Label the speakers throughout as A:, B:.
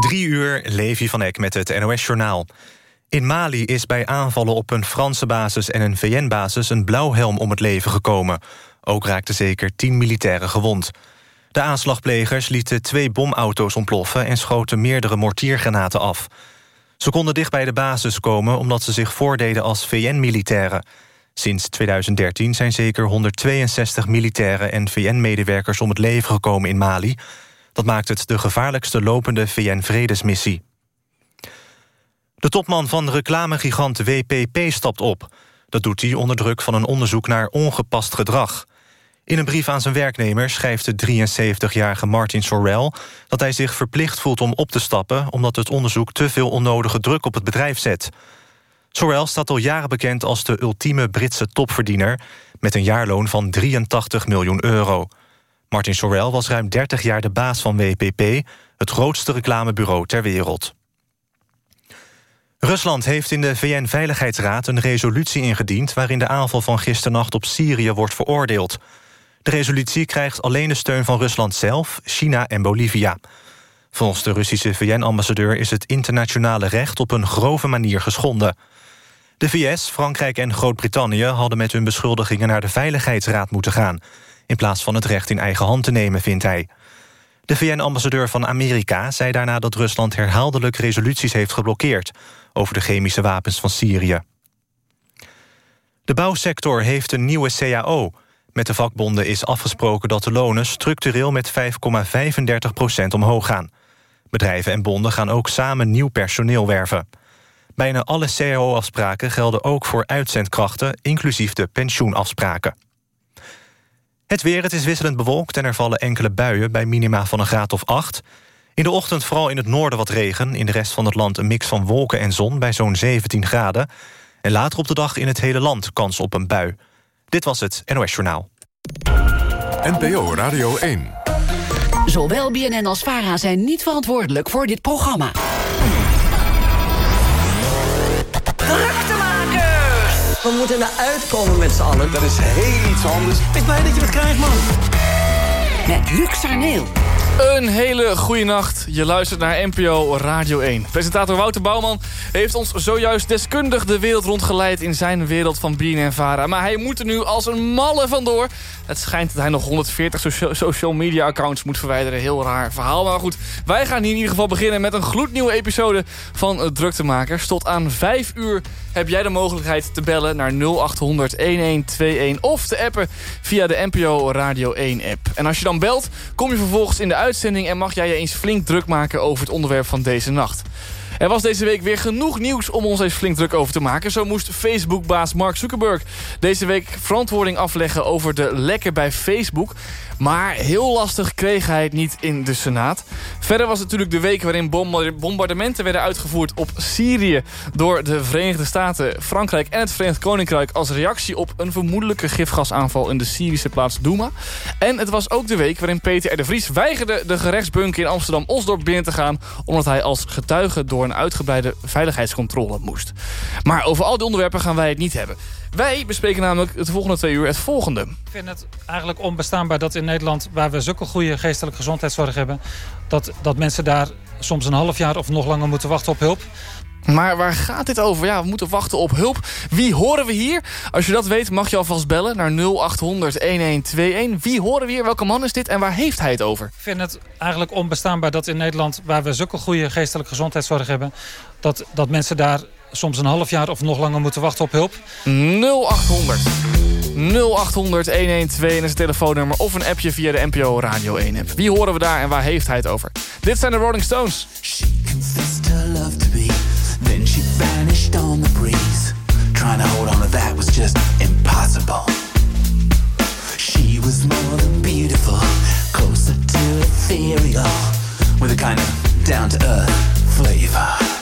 A: Drie uur, Levi van Eck met het NOS-journaal. In Mali is bij aanvallen op een Franse basis en een VN-basis... een blauwhelm om het leven gekomen. Ook raakten zeker tien militairen gewond. De aanslagplegers lieten twee bomauto's ontploffen... en schoten meerdere mortiergranaten af. Ze konden dicht bij de basis komen omdat ze zich voordeden als VN-militairen. Sinds 2013 zijn zeker 162 militairen en VN-medewerkers om het leven gekomen in Mali. Dat maakt het de gevaarlijkste lopende VN-vredesmissie. De topman van reclamegigant WPP stapt op. Dat doet hij onder druk van een onderzoek naar ongepast gedrag. In een brief aan zijn werknemer schrijft de 73-jarige Martin Sorrell... dat hij zich verplicht voelt om op te stappen... omdat het onderzoek te veel onnodige druk op het bedrijf zet. Sorrell staat al jaren bekend als de ultieme Britse topverdiener... met een jaarloon van 83 miljoen euro. Martin Sorrell was ruim 30 jaar de baas van WPP... het grootste reclamebureau ter wereld. Rusland heeft in de VN-veiligheidsraad een resolutie ingediend... waarin de aanval van gisternacht op Syrië wordt veroordeeld. De resolutie krijgt alleen de steun van Rusland zelf, China en Bolivia. Volgens de Russische VN-ambassadeur is het internationale recht... op een grove manier geschonden. De VS, Frankrijk en Groot-Brittannië hadden met hun beschuldigingen... naar de Veiligheidsraad moeten gaan... in plaats van het recht in eigen hand te nemen, vindt hij. De VN-ambassadeur van Amerika zei daarna dat Rusland herhaaldelijk resoluties heeft geblokkeerd over de chemische wapens van Syrië. De bouwsector heeft een nieuwe CAO. Met de vakbonden is afgesproken dat de lonen structureel met 5,35 procent omhoog gaan. Bedrijven en bonden gaan ook samen nieuw personeel werven. Bijna alle CAO-afspraken gelden ook voor uitzendkrachten... inclusief de pensioenafspraken. Het weer, het is wisselend bewolkt en er vallen enkele buien... bij minima van een graad of 8. In de ochtend vooral in het noorden wat regen. In de rest van het land een mix van wolken en zon bij zo'n 17 graden. En later op de dag in het hele land kans op een bui. Dit was het NOS Journaal.
B: NPO Radio 1.
C: Zowel BNN als VARA zijn niet verantwoordelijk voor dit programma.
D: We moeten eruit komen met z'n allen.
E: Dat is heel iets anders.
D: Ik ben blij dat je het krijgt, man.
C: Met Sarneel.
F: Een hele goede nacht. Je luistert naar NPO Radio 1. Presentator Wouter Bouwman heeft ons zojuist deskundig de wereld rondgeleid... in zijn wereld van BNN Vara. Maar hij moet er nu als een malle vandoor. Het schijnt dat hij nog 140 social media accounts moet verwijderen. Heel raar verhaal. Maar goed, wij gaan hier in ieder geval beginnen met een gloednieuwe episode van Druktemakers. Tot aan 5 uur heb jij de mogelijkheid te bellen naar 0800 1121 of te appen via de NPO Radio 1 app. En als je dan belt, kom je vervolgens in de uitzending en mag jij je eens flink druk maken over het onderwerp van deze nacht. Er was deze week weer genoeg nieuws om ons eens flink druk over te maken. Zo moest Facebook-baas Mark Zuckerberg deze week verantwoording afleggen over de lekken bij Facebook. Maar heel lastig kreeg hij het niet in de Senaat. Verder was het natuurlijk de week waarin bombardementen werden uitgevoerd op Syrië... door de Verenigde Staten, Frankrijk en het Verenigd Koninkrijk... als reactie op een vermoedelijke gifgasaanval in de Syrische plaats Douma. En het was ook de week waarin Peter de Vries weigerde... de gerechtsbunker in Amsterdam-Osdorp binnen te gaan... omdat hij als getuige door een uitgebreide veiligheidscontrole moest. Maar over al die onderwerpen gaan wij het niet hebben. Wij bespreken namelijk de volgende twee uur het volgende. Ik
G: vind het eigenlijk onbestaanbaar dat in Nederland... waar we zulke goede geestelijke gezondheidszorg hebben... dat, dat mensen daar soms een half jaar of nog langer moeten wachten op hulp.
F: Maar waar gaat dit over? Ja, we moeten wachten op hulp. Wie horen we hier? Als je dat weet mag je alvast bellen naar 0800 1121. Wie horen we hier? Welke man is dit en waar heeft hij het over?
G: Ik vind het eigenlijk onbestaanbaar dat in Nederland... waar we zulke goede geestelijke gezondheidszorg hebben... dat, dat mensen daar soms een half jaar of nog langer moeten wachten op hulp.
F: 0800 0800 112 is het telefoonnummer of een appje via de NPO Radio 1 app. Wie horen we daar en waar heeft hij het over? Dit zijn de Rolling Stones. She confessed her love to me, then she vanished on the breeze. Trying to hold on to that was just impossible. She was more than beautiful, closer to ethereal, with a kind of down-to-earth flavor.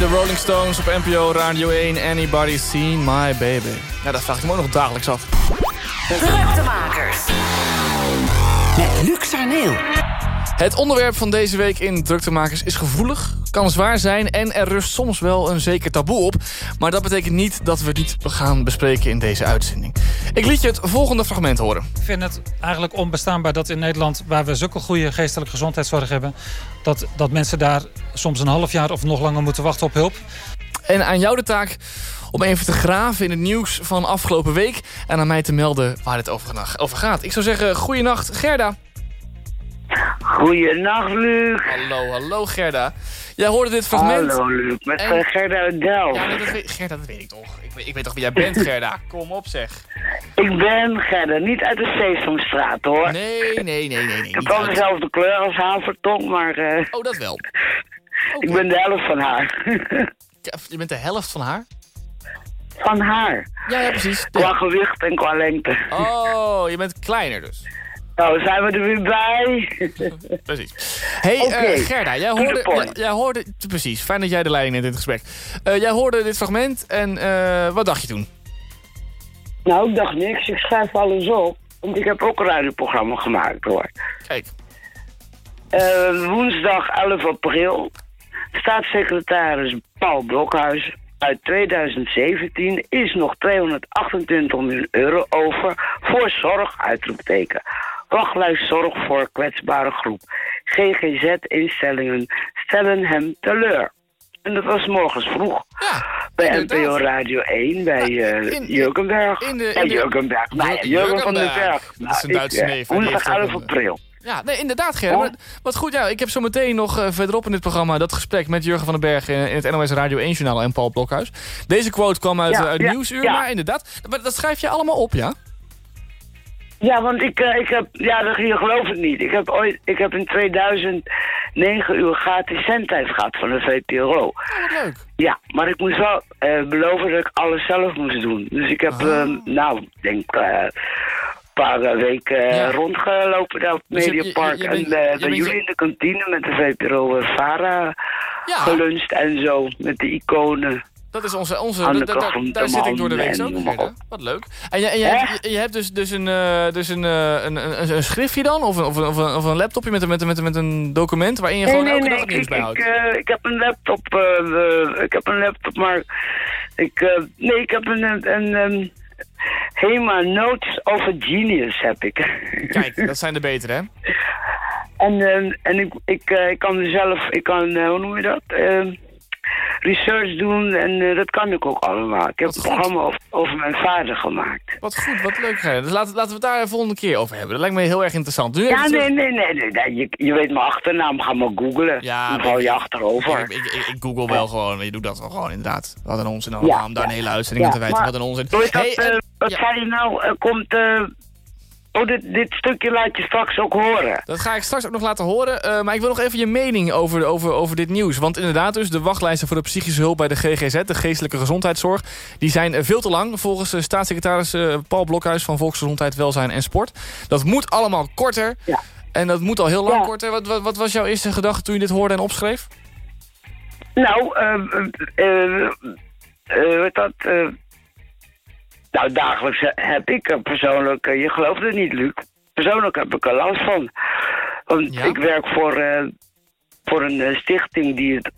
F: De Rolling Stones op NPO Radio 1. Anybody seen my baby? Ja, dat vraag ik me ook nog dagelijks af.
C: Druktemakers. Met Luc Sarneel.
F: Het onderwerp van deze week in Druktemakers is gevoelig, kan zwaar zijn... en er rust soms wel een zeker taboe op. Maar dat betekent niet dat we het niet gaan bespreken in deze uitzending. Ik liet je het volgende fragment horen.
G: Ik vind het eigenlijk onbestaanbaar dat in Nederland... waar we zulke goede geestelijke gezondheidszorg hebben... Dat, dat mensen daar soms een half jaar of nog langer moeten wachten op hulp.
F: En aan jou de taak om even te graven in het nieuws van afgelopen week... en aan mij te melden waar het over, over gaat. Ik zou zeggen, goeienacht Gerda.
H: Goeienacht, Luc.
F: Hallo, hallo Gerda. Jij hoorde dit fragment.
H: Hallo, Luc. Met
F: En-
H: Gerda Delft.
F: Ja, dat weet, Gerda, dat weet ik toch. Ik, weet- ik weet toch wie jij bent, Gerda. Kom op, zeg.
H: Ik ben Gerda, niet uit de Sesamstraat, hoor.
F: Nee, nee, nee, nee. nee
H: ik heb wel dezelfde kleur als havertong, maar eh,
F: Oh, dat wel.
H: ik ben de helft van haar.
F: Je bent de helft van haar?
H: van haar.
F: Ja, ja, precies.
H: Qua
F: Ja.
H: gewicht en qua lengte.
F: Oh, je bent kleiner dus.
H: Nou, zijn we er weer bij.
F: Precies. hey, eh, Gerda, jij hoorde, jij, hoorde... Precies, fijn dat jij de leiding neemt in het gesprek. Eh, jij hoorde dit fragment en eh, wat dacht je toen?
H: nou, ik dacht niks. Ik schrijf alles op. Want ik heb ook een radioprogramma gemaakt, hoor.
F: Kijk.
H: Woensdag 11 april. Staatssecretaris Paul Blokhuis uit 2017 is nog 228 miljoen euro over voor zorg, uitroepteken. Zorg voor kwetsbare groep. GGZ-instellingen stellen hem teleur. En dat was morgens vroeg
F: Ja,
H: bij. NPO Radio 1 bij
F: in-
H: Jurgenberg.
F: in de-
H: Bij
F: in de-
H: Jurgenberg. Jurgen van den. Berg.
F: Dat is een
H: Nou,
F: Duitse
H: eh,
F: neef, hè, die
H: Woensdag
F: heeft ook
H: 11
F: een-
H: april.
F: Ja, nee, inderdaad.
H: Oh.
F: Maar Wat goed, ja, ik heb zo meteen nog eh, verderop in dit programma... dat gesprek met Jurgen van den Berg in, in het NOS Radio 1-journaal en Paul Blokhuis. Deze quote kwam uit,
H: Ja,
F: uit
H: ja,
F: Nieuwsuur,
H: ja.
F: maar inderdaad. Maar dat schrijf je allemaal op, ja?
H: Ja, want ik, eh, ik heb, ja, dat- je gelooft het niet. Ik heb ooit, ik heb in 2009 uur gratis zendtijd gehad van de VPRO.
F: Oh, leuk.
H: Ja, maar ik moest wel eh, beloven dat ik alles zelf moest doen. Dus ik heb, eh, nou, ik denk een paar eh, weken eh,
F: Ja.
H: rondgelopen daar op het
F: Dus
H: Mediapark. en bij jullie
F: zo-
H: in de kantine met de VPRO Vara
F: Ja,
H: geluncht en zo. Met de iconen.
F: Dat is onze... onze da- da- daar, zit ik door de week ook,
H: op.
F: Wat leuk. En je, en je, hebt, je, je hebt dus, dus, een, eh, dus een, eh, een, een, een schriftje dan? Of een, of een, of een, laptopje met, een- met, een- met, een- met een document... waarin je gewoon elke dag
H: ik,
F: nieuws
H: ik,
F: bijhoudt?
H: ik, eh, ik heb een laptop, ik heb een laptop, maar ik, nee, ik heb een, een, Hema Notes of a Genius heb ik.
F: Kijk, dat zijn de betere, hè?
H: en en ik, ik, ik kan zelf, ik kan, hoe noem je dat? Eh, research doen en eh, dat kan ik ook allemaal. Ik heb
F: Wat
H: een
F: goed.
H: programma over, over mijn vader gemaakt.
F: Wat goed, wat leuk. Gerda. Dus laten, laten we het daar de volgende keer over hebben. Dat lijkt me heel erg interessant. Nu
H: Ja, nee, nee, nee, nee, nee, Je, je weet mijn achternaam, ga maar googlen.
F: Ja,
H: Dan val je achterover.
F: Ik, ik, ik, ik google wel gewoon, je doet dat wel gewoon inderdaad. Wat een onzin
H: Ja,
F: allemaal, om daar een hele uitzending aan te wijten. Wat een onzin.
H: Dat,
F: Hey,
H: eh,
F: en-
H: wat zei je nou? Komt... eh, oh, dit, dit stukje laat je straks ook horen.
F: dat ga ik straks ook nog laten horen. eh, maar ik wil nog even je mening over, over, over dit nieuws. Want inderdaad dus, de wachtlijsten voor de psychische hulp bij de GGZ, de geestelijke gezondheidszorg, die zijn eh, veel te lang volgens de staatssecretaris eh, Paul Blokhuis van Volksgezondheid, Welzijn en Sport. Dat moet allemaal korter.
H: Ja.
F: En dat moet al heel lang
H: Ja.
F: korter. Wat, wat, wat was jouw eerste gedachte toen je dit hoorde en opschreef?
H: Nou, eh, eh, eh, dat... eh, nou, dagelijks heb ik er persoonlijk... eh, je gelooft het niet, Luc. Persoonlijk heb ik er last van. Want
F: Ja?
H: ik werk voor, eh, voor een eh, stichting die het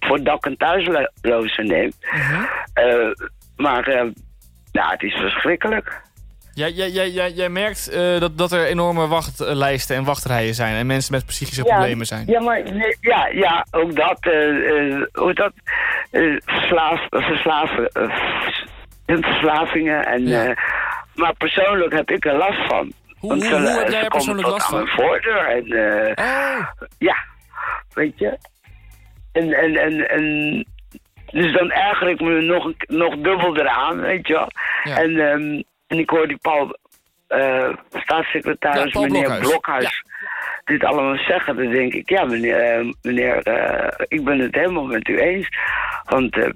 H: voor dak- en thuislozen neemt.
F: Mhm.
H: Eh, maar, eh, nou, het is verschrikkelijk.
F: Jij, jij, jij, jij, jij merkt eh, dat, dat er enorme wachtlijsten en wachtrijen zijn... en mensen met psychische
H: Ja,
F: problemen zijn.
H: Ja, maar ja, ja, ook dat. eh eh, hoe dat? eh verslaaf, eh, en verslavingen. En,
F: Ja.
H: eh, maar persoonlijk heb ik er last van.
F: Hoe,
H: Want
F: hoe, hoe heb
H: ze
F: jij er persoonlijk last
H: aan
F: van?
H: mijn voordeur. En, eh,
F: Oh,
H: ja, weet je. En, en, en, en dus dan erger ik me nog, nog dubbel eraan, weet je wel.
F: Ja.
H: En, ehm, en ik hoor die Paul, eh, staatssecretaris,
F: Ja, Paul
H: meneer
F: Blokhuis.
H: Blokhuis, dit allemaal zeggen. Dan denk ik, ja meneer, eh, meneer eh, ik ben het helemaal met u eens. Want eh,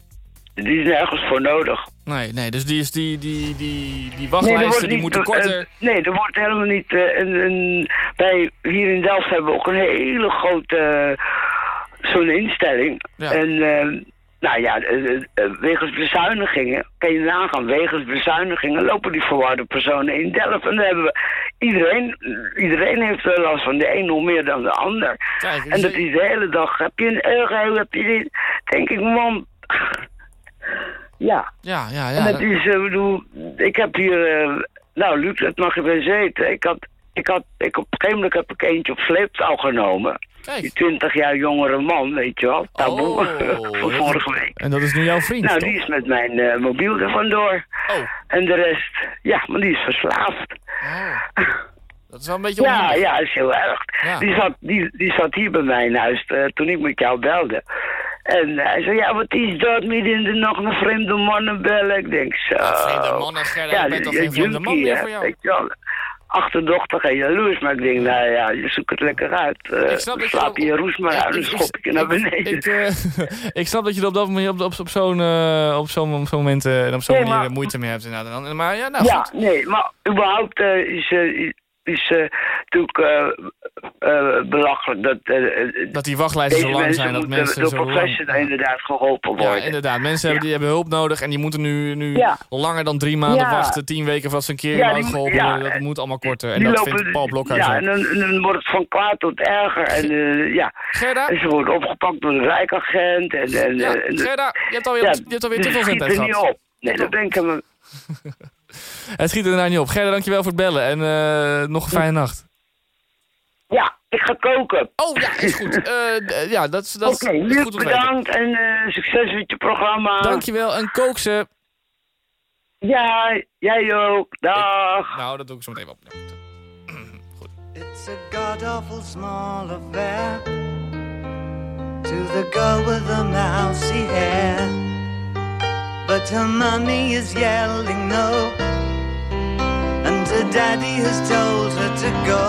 H: die is nergens voor nodig.
F: Nee, nee, dus die, is die, die, die, die wachtlijsten
H: wordt
F: die moeten korter.
H: nee, er wordt helemaal niet... eh, een, een, wij hier in Delft hebben we ook een hele grote... eh, Zo'n instelling.
F: Ja.
H: En... nou ja, wegens bezuinigingen, kan je nagaan, wegens bezuinigingen lopen die verwarde personen in Delft. En dan hebben we, iedereen, iedereen heeft er last van, de een nog meer dan de ander.
F: Kijk,
H: En dat is de hele dag, heb je een euro, heb je dit, denk ik, man, ja.
F: Ja, ja,
H: En
F: ja.
H: dat is, eh, bedoel, ik heb hier, eh, nou Luc, dat mag je best weten. Ik had, ik had, ik op een gegeven moment heb ik eentje op sleeptouw genomen. Die
F: Kijk.
H: 20 jaar jongere man, weet je wel, taboe,
F: Oh,
H: van vorige week.
F: En dat is nu jouw vriend,
H: Nou,
F: toch?
H: die is met mijn eh, mobiel er vandoor.
F: Oh,
H: En de rest, ja, maar die is verslaafd.
F: oh. Dat is wel een beetje
H: Ja,
F: onhandig.
H: ja, is heel erg.
F: Ja.
H: Die, zat, die, die zat hier bij mij in huis toen ik met jou belde. En hij zei, ja, wat is dat, midden in de nacht naar vreemde mannen bellen? Ik denk, zo.
F: vreemde mannen, Gerda, ik ben toch
H: die-
F: geen vreemde man meer voor jou?
H: Weet je wel. Achterdochtig en jaloers, maar ik denk, nou ja, je zoekt het lekker uit. Eh,
F: Ik snap je
H: slaap je roes maar uit en
F: ik-
H: schop ik je naar beneden.
F: Ik, eh, ik snap dat je er op dat moment op, op, op zo'n eh, op zo'n op zo'n moment en op zo'n
H: Nee,
F: manier
H: maar-
F: moeite mee hebt. inderdaad. Dan- Maar ja, nou
H: ja,
F: goed.
H: nee, maar überhaupt is, is eh, natuurlijk eh, eh, belachelijk dat, eh, eh,
F: Dat die wachtlijsten zo lang
H: mensen
F: zijn, dat mensen
H: door professionals inderdaad geholpen
F: Ja,
H: worden.
F: inderdaad. Mensen hebben, die hebben hulp nodig en die moeten nu, nu
H: Ja.
F: langer dan drie maanden
H: Ja.
F: wachten, tien weken ze een keer
H: Ja,
F: ja,
H: die-
F: geholpen
H: ja,
F: worden. Dat moet allemaal korter. En dat
H: lopen-
F: vindt Paul Blokhuis
H: Ja, en dan, wordt het van kwaad tot erger. En, eh, ja.
F: Gerda?
H: en ze worden opgepakt door de rijkagent. En, en,
F: Ja, Gerda, je hebt alweer,
H: ja,
F: je hebt alweer te veel gehad.
H: op. Nee, dat denk ik me.
F: Het schiet er inderdaad niet op. Gerda, dankjewel voor het bellen en eh, nog een fijne nacht.
H: Ja, ik ga koken.
F: Oh ja, is goed. Eh, d- ja, dat is, dat is,
H: Oké,
F: is goed
H: bedankt en eh, succes met je programma.
F: Dankjewel en kook ze.
H: Ja, jij ook. Dag.
F: Nou, dat doe ik zo meteen wel. Goed.
I: It's a god-awful small affair To the girl with the mousy hair But her mommy is yelling no. And her daddy has told her to go.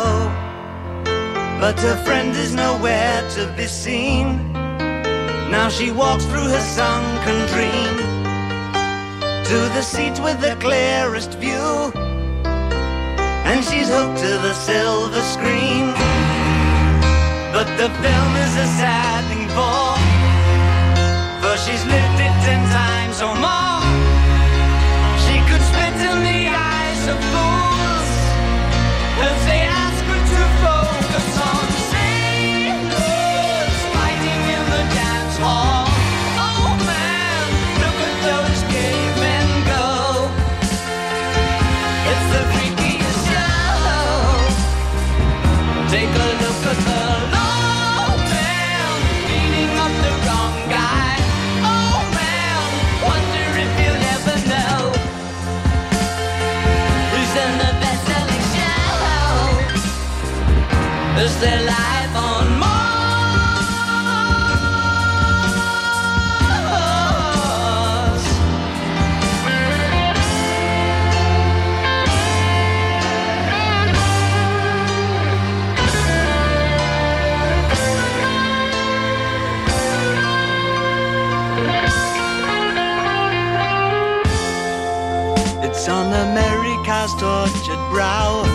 I: But her friend is nowhere to be seen. Now she walks through her sunken dream To the seat with the clearest view. And she's hooked to the silver screen. But the film is a sad thing for, she's it ten times or more. She could spit in the eyes of fools Is their life on Mars? It's on America's tortured brow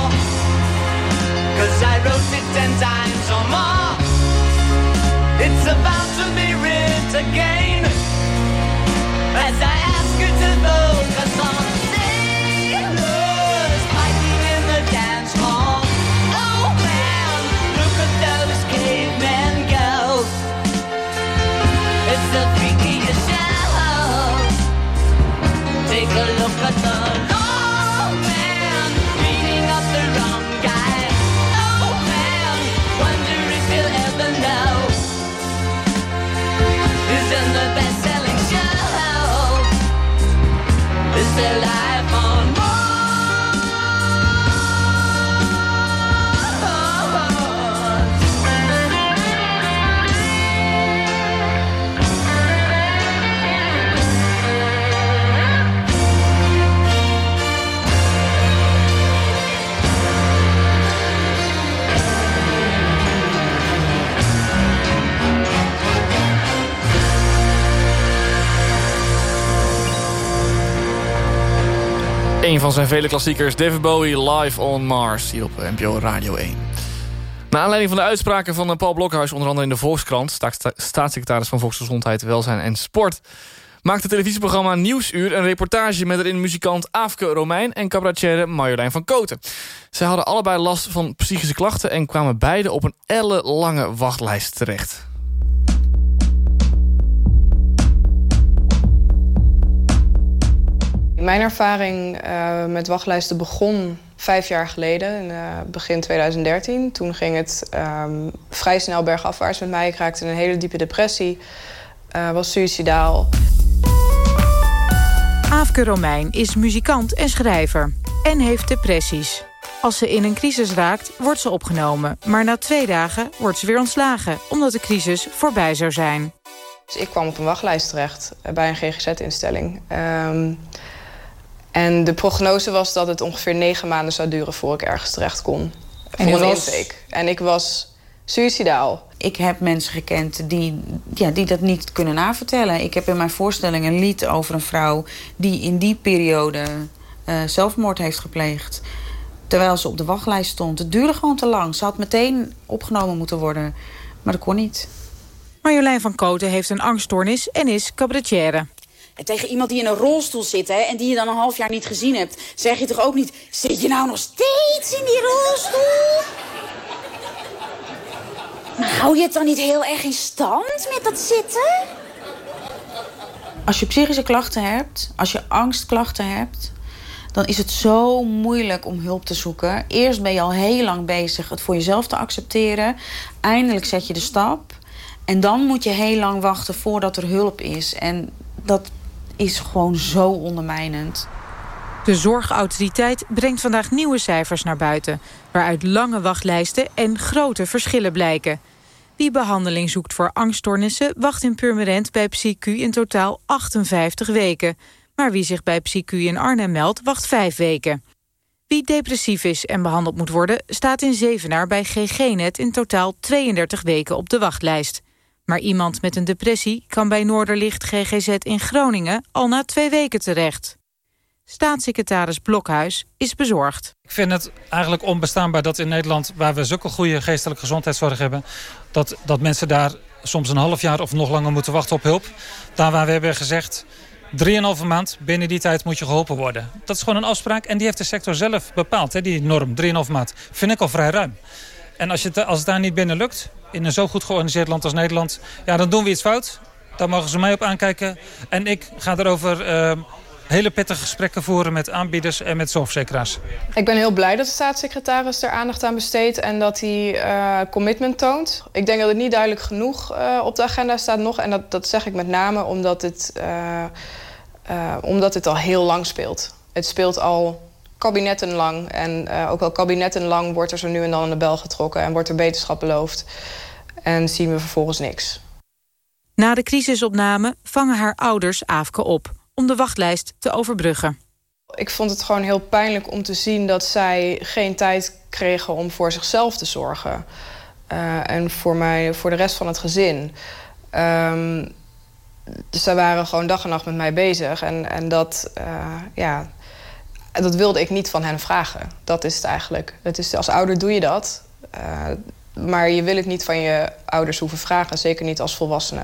I: Cause I wrote it ten times or more. It's about to be written again.
F: Een van zijn vele klassiekers, David Bowie, Live on Mars, hier op NPO Radio 1. Naar aanleiding van de uitspraken van Paul Blokhuis... onder andere in de Volkskrant, staats- staatssecretaris van Volksgezondheid, Welzijn en Sport... maakt het televisieprogramma Nieuwsuur een reportage... met erin muzikant Aafke Romein en cabaretière Marjolein van Koten. Zij hadden allebei last van psychische klachten... en kwamen beide op een ellenlange wachtlijst terecht.
J: Mijn ervaring eh, met wachtlijsten begon vijf jaar geleden, in eh, begin 2013. Toen ging het ehm, vrij snel bergafwaarts met mij. Ik raakte in een hele diepe depressie, eh, was suicidaal.
K: Aafke Romein is muzikant en schrijver en heeft depressies. Als ze in een crisis raakt, wordt ze opgenomen. Maar na twee dagen wordt ze weer ontslagen, omdat de crisis voorbij zou zijn.
J: Dus ik kwam op een wachtlijst terecht bij een GGZ-instelling. Ehm, en de prognose was dat het ongeveer negen maanden zou duren... voor ik ergens terecht kon.
L: En
J: voor een
L: was-
J: intake. En ik was suicidaal.
L: Ik heb mensen gekend die, ja, die dat niet kunnen navertellen. Ik heb in mijn voorstelling een lied over een vrouw... die in die periode eh, zelfmoord heeft gepleegd. Terwijl ze op de wachtlijst stond. Het duurde gewoon te lang. Ze had meteen opgenomen moeten worden. Maar dat kon niet.
K: Marjolein van Koten heeft een angststoornis en is cabaretière.
M: En tegen iemand die in een rolstoel zit hè, en die je dan een half jaar niet gezien hebt... zeg je toch ook niet, zit je nou nog steeds in die rolstoel? Maar hou je het dan niet heel erg in stand met dat zitten?
L: Als je psychische klachten hebt, als je angstklachten hebt... dan is het zo moeilijk om hulp te zoeken. Eerst ben je al heel lang bezig het voor jezelf te accepteren. Eindelijk zet je de stap. En dan moet je heel lang wachten voordat er hulp is. En dat is gewoon zo ondermijnend.
K: De Zorgautoriteit brengt vandaag nieuwe cijfers naar buiten... waaruit lange wachtlijsten en grote verschillen blijken. Wie behandeling zoekt voor angststoornissen... wacht in Purmerend bij PsyQ in totaal 58 weken. Maar wie zich bij PsyQ in Arnhem meldt, wacht 5 weken. Wie depressief is en behandeld moet worden... staat in Zevenaar bij GG-net in totaal 32 weken op de wachtlijst. Maar iemand met een depressie kan bij Noorderlicht GGZ in Groningen... al na twee weken terecht. Staatssecretaris Blokhuis is bezorgd.
G: Ik vind het eigenlijk onbestaanbaar dat in Nederland... waar we zulke goede geestelijke gezondheidszorg hebben... dat, dat mensen daar soms een half jaar of nog langer moeten wachten op hulp. Daar waar we hebben gezegd... 3,5 maand, binnen die tijd moet je geholpen worden. Dat is gewoon een afspraak en die heeft de sector zelf bepaald. Hè, die norm, 3,5 maand. Vind ik al vrij ruim. En als, je het, als het daar niet binnen lukt, in een zo goed georganiseerd land als Nederland... ja, dan doen we iets fout. Daar mogen ze mij op aankijken. En ik ga erover eh, hele pittige gesprekken voeren met aanbieders en met zorgverzekeraars.
J: Ik ben heel blij dat de staatssecretaris er aandacht aan besteedt en dat hij eh, commitment toont. Ik denk dat het niet duidelijk genoeg eh, op de agenda staat nog. En dat, dat zeg ik met name omdat het, eh, omdat het al heel lang speelt. Het speelt al kabinettenlang. En eh, ook al kabinettenlang wordt er zo nu en dan aan de bel getrokken en wordt er beterschap beloofd. En zien we vervolgens niks.
K: Na de crisisopname vangen haar ouders Aafke op... om de wachtlijst te overbruggen.
J: Ik vond het gewoon heel pijnlijk om te zien dat zij geen tijd kregen om voor zichzelf te zorgen. Eh, en voor, mij, voor de rest van het gezin. Ehm, dus zij waren gewoon dag en nacht met mij bezig. En, en dat, eh, ja, dat wilde ik niet van hen vragen. Dat is het eigenlijk. Het is, als ouder doe je dat. Uh, maar je wil het niet van je ouders hoeven vragen. Zeker niet als volwassene.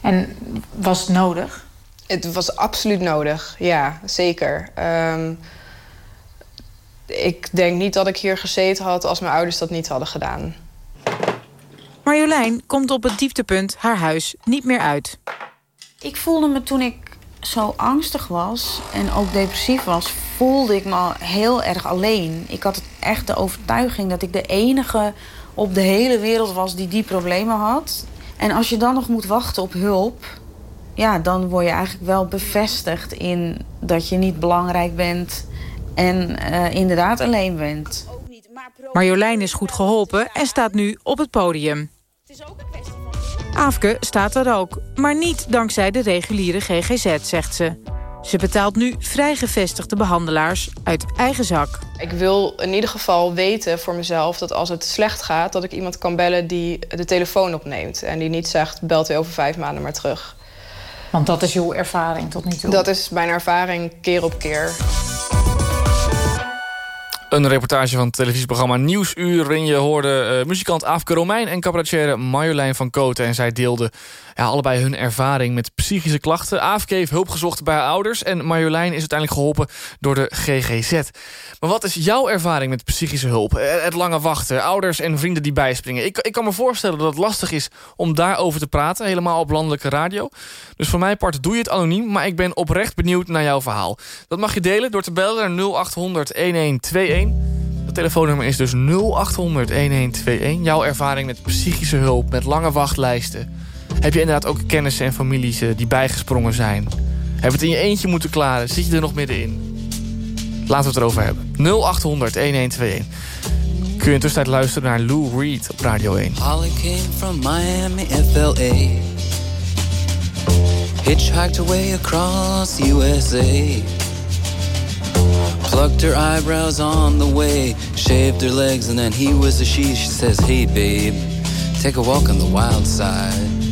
L: En was het nodig?
J: Het was absoluut nodig, ja, zeker. Um, ik denk niet dat ik hier gezeten had als mijn ouders dat niet hadden gedaan.
K: Marjolein komt op het dieptepunt haar huis niet meer uit.
L: Ik voelde me toen ik zo angstig was en ook depressief was... voelde ik me heel erg alleen. Ik had echt de overtuiging dat ik de enige op de hele wereld was die die problemen had. En als je dan nog moet wachten op hulp... ja, dan word je eigenlijk wel bevestigd in dat je niet belangrijk bent... en uh, inderdaad alleen bent.
K: Marjolein is goed geholpen en staat nu op het podium. Aafke staat er ook, maar niet dankzij de reguliere GGZ, zegt ze. Ze betaalt nu vrijgevestigde behandelaars uit eigen zak.
J: Ik wil in ieder geval weten voor mezelf dat als het slecht gaat... dat ik iemand kan bellen die de telefoon opneemt. En die niet zegt, belt u over vijf maanden maar terug.
L: Want dat is uw ervaring tot nu toe?
J: Dat is mijn ervaring keer op keer.
F: Een reportage van het televisieprogramma Nieuwsuur... waarin je hoorde uh, muzikant Afke Romein en cabaretier Marjolein van Koten. En zij deelden ja, allebei hun ervaring met psychische klachten. Afke heeft hulp gezocht bij haar ouders... en Marjolein is uiteindelijk geholpen door de GGZ. Maar wat is jouw ervaring met psychische hulp? Eh, het lange wachten, ouders en vrienden die bijspringen. Ik, ik kan me voorstellen dat het lastig is om daarover te praten... helemaal op landelijke radio. Dus voor mijn part doe je het anoniem... maar ik ben oprecht benieuwd naar jouw verhaal. Dat mag je delen door te bellen naar 0800 1121... Het telefoonnummer is dus 0800 1121. Jouw ervaring met psychische hulp, met lange wachtlijsten. Heb je inderdaad ook kennissen en families eh, die bijgesprongen zijn? Heb het in je eentje moeten klaren? Zit je er nog middenin? Laten we het erover hebben. 0800 1121. Kun je intussen luisteren naar Lou Reed op Radio 1.
N: Holly came from Miami, FLA. Hitchhiked away across USA. Plucked her eyebrows on the way, shaved her legs, and then he was a she. She says, Hey, babe, take a walk on the wild side.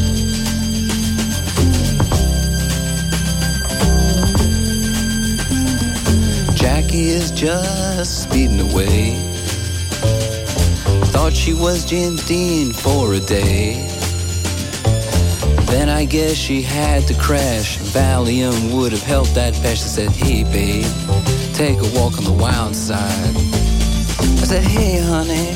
N: Jackie is just speeding away. Thought she was Jim Dean for a day. Then I guess she had to crash. Valium would have helped that patch. I said, hey babe, take a walk on the wild side. I said, hey honey,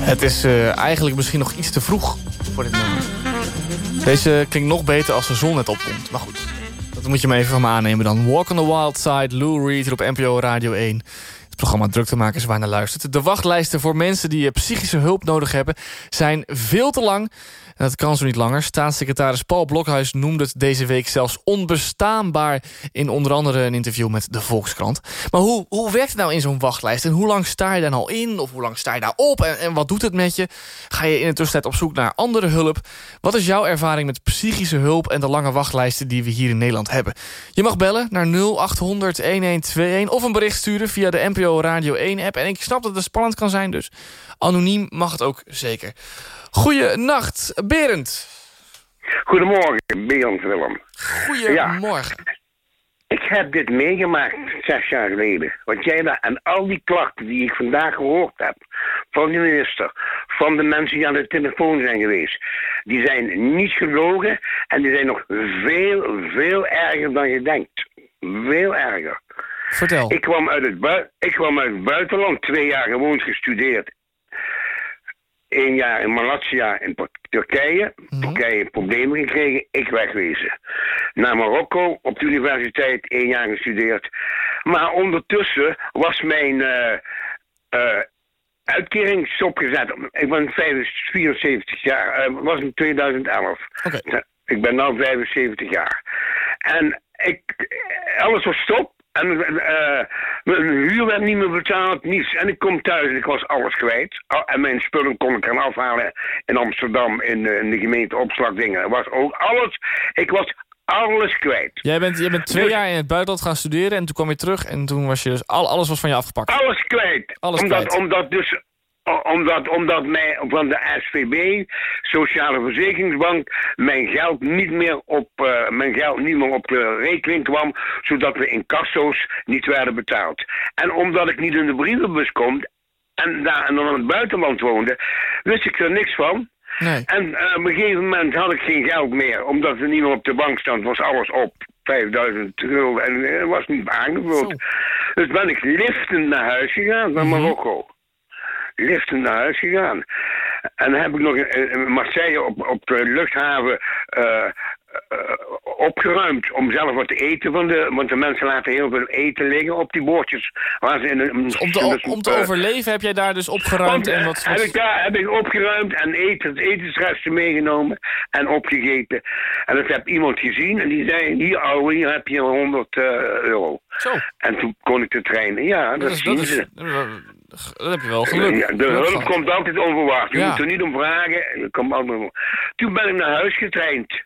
F: Het is uh, eigenlijk misschien nog iets te vroeg voor dit nummer. Deze klinkt nog beter als de zon net opkomt. Maar goed, dat moet je me even van me aannemen dan. Walk on the Wild Side, Lou Reed hier op NPO Radio 1. Het programma Druk te maken is waar naar luistert. De wachtlijsten voor mensen die psychische hulp nodig hebben... zijn veel te lang dat kan zo niet langer. Staatssecretaris Paul Blokhuis noemde het deze week zelfs onbestaanbaar... in onder andere een interview met de Volkskrant. Maar hoe, hoe werkt het nou in zo'n wachtlijst? En hoe lang sta je daar al in? Of hoe lang sta je daar op? En, en wat doet het met je? Ga je in de tussentijd op zoek naar andere hulp? Wat is jouw ervaring met psychische hulp... en de lange wachtlijsten die we hier in Nederland hebben? Je mag bellen naar 0800-1121... of een bericht sturen via de NPO Radio 1-app. En ik snap dat het spannend kan zijn, dus anoniem mag het ook zeker. Goeienacht, Berend.
O: Goedemorgen, Berend Willem.
F: Goedemorgen.
O: Ja. Ik heb dit meegemaakt zes jaar geleden. Wat jij daar, en al die klachten die ik vandaag gehoord heb... van de minister, van de mensen die aan de telefoon zijn geweest... die zijn niet gelogen en die zijn nog veel, veel erger dan je denkt. Veel erger.
F: Vertel.
O: Ik kwam uit het, ik kwam uit het buitenland, twee jaar gewoond gestudeerd één jaar in Malatsia in Turkije. Mm Turkije problemen gekregen, ik wegwezen. Naar Marokko, op de universiteit, één jaar gestudeerd. Maar ondertussen was mijn uh, uh, uitkering stopgezet. Ik ben 74 jaar, uh, was in 2011.
F: Okay.
O: Ik ben nu 75 jaar. En ik, alles was stop. En uh, mijn huur werd niet meer betaald, niets. En ik kom thuis en ik was alles kwijt. en mijn spullen kon ik gaan afhalen in Amsterdam, in, in de gemeente opslagdingen. was ook alles, ik was alles kwijt.
F: Jij bent, jij bent twee dus- jaar in het buitenland gaan studeren en toen kwam je terug en toen was je dus, al, alles was van je afgepakt.
O: Alles kwijt.
F: Alles
O: omdat,
F: kwijt.
O: Omdat dus omdat, omdat mij van de SVB, Sociale Verzekeringsbank, mijn geld niet meer op, uh, mijn geld niet meer op de rekening kwam, zodat we in kasso's niet werden betaald. En omdat ik niet in de brievenbus kom en daar en dan in het buitenland woonde, wist ik er niks van.
F: Nee.
O: En uh, op een gegeven moment had ik geen geld meer, omdat er niet meer op de bank stond, was alles op. 5000 gulden en was niet aangevuld. Dus ben ik liftend naar huis gegaan, naar Marokko liften naar huis gegaan. En dan heb ik nog in Marseille op, op de luchthaven uh, opgeruimd om zelf wat te eten van de... Want de mensen laten heel veel eten liggen op die bordjes. Waar ze in een,
F: dus om te, om te overleven heb jij daar dus opgeruimd en wat...
O: Heb ik daar heb ik opgeruimd en eten, etensresten meegenomen en opgegeten. En dat heb iemand gezien en die zei... Hier ouwe, hier heb je 100 uh, euro.
F: Zo.
O: En toen kon ik de trein... Ja, dat,
F: dat is,
O: zien
F: dat
O: ze.
F: Dat heb je wel geluk.
O: Ja, de hulp komt altijd onverwacht. Je
F: Ja.
O: moet er niet om vragen. Komt altijd... Toen ben ik naar huis getraind.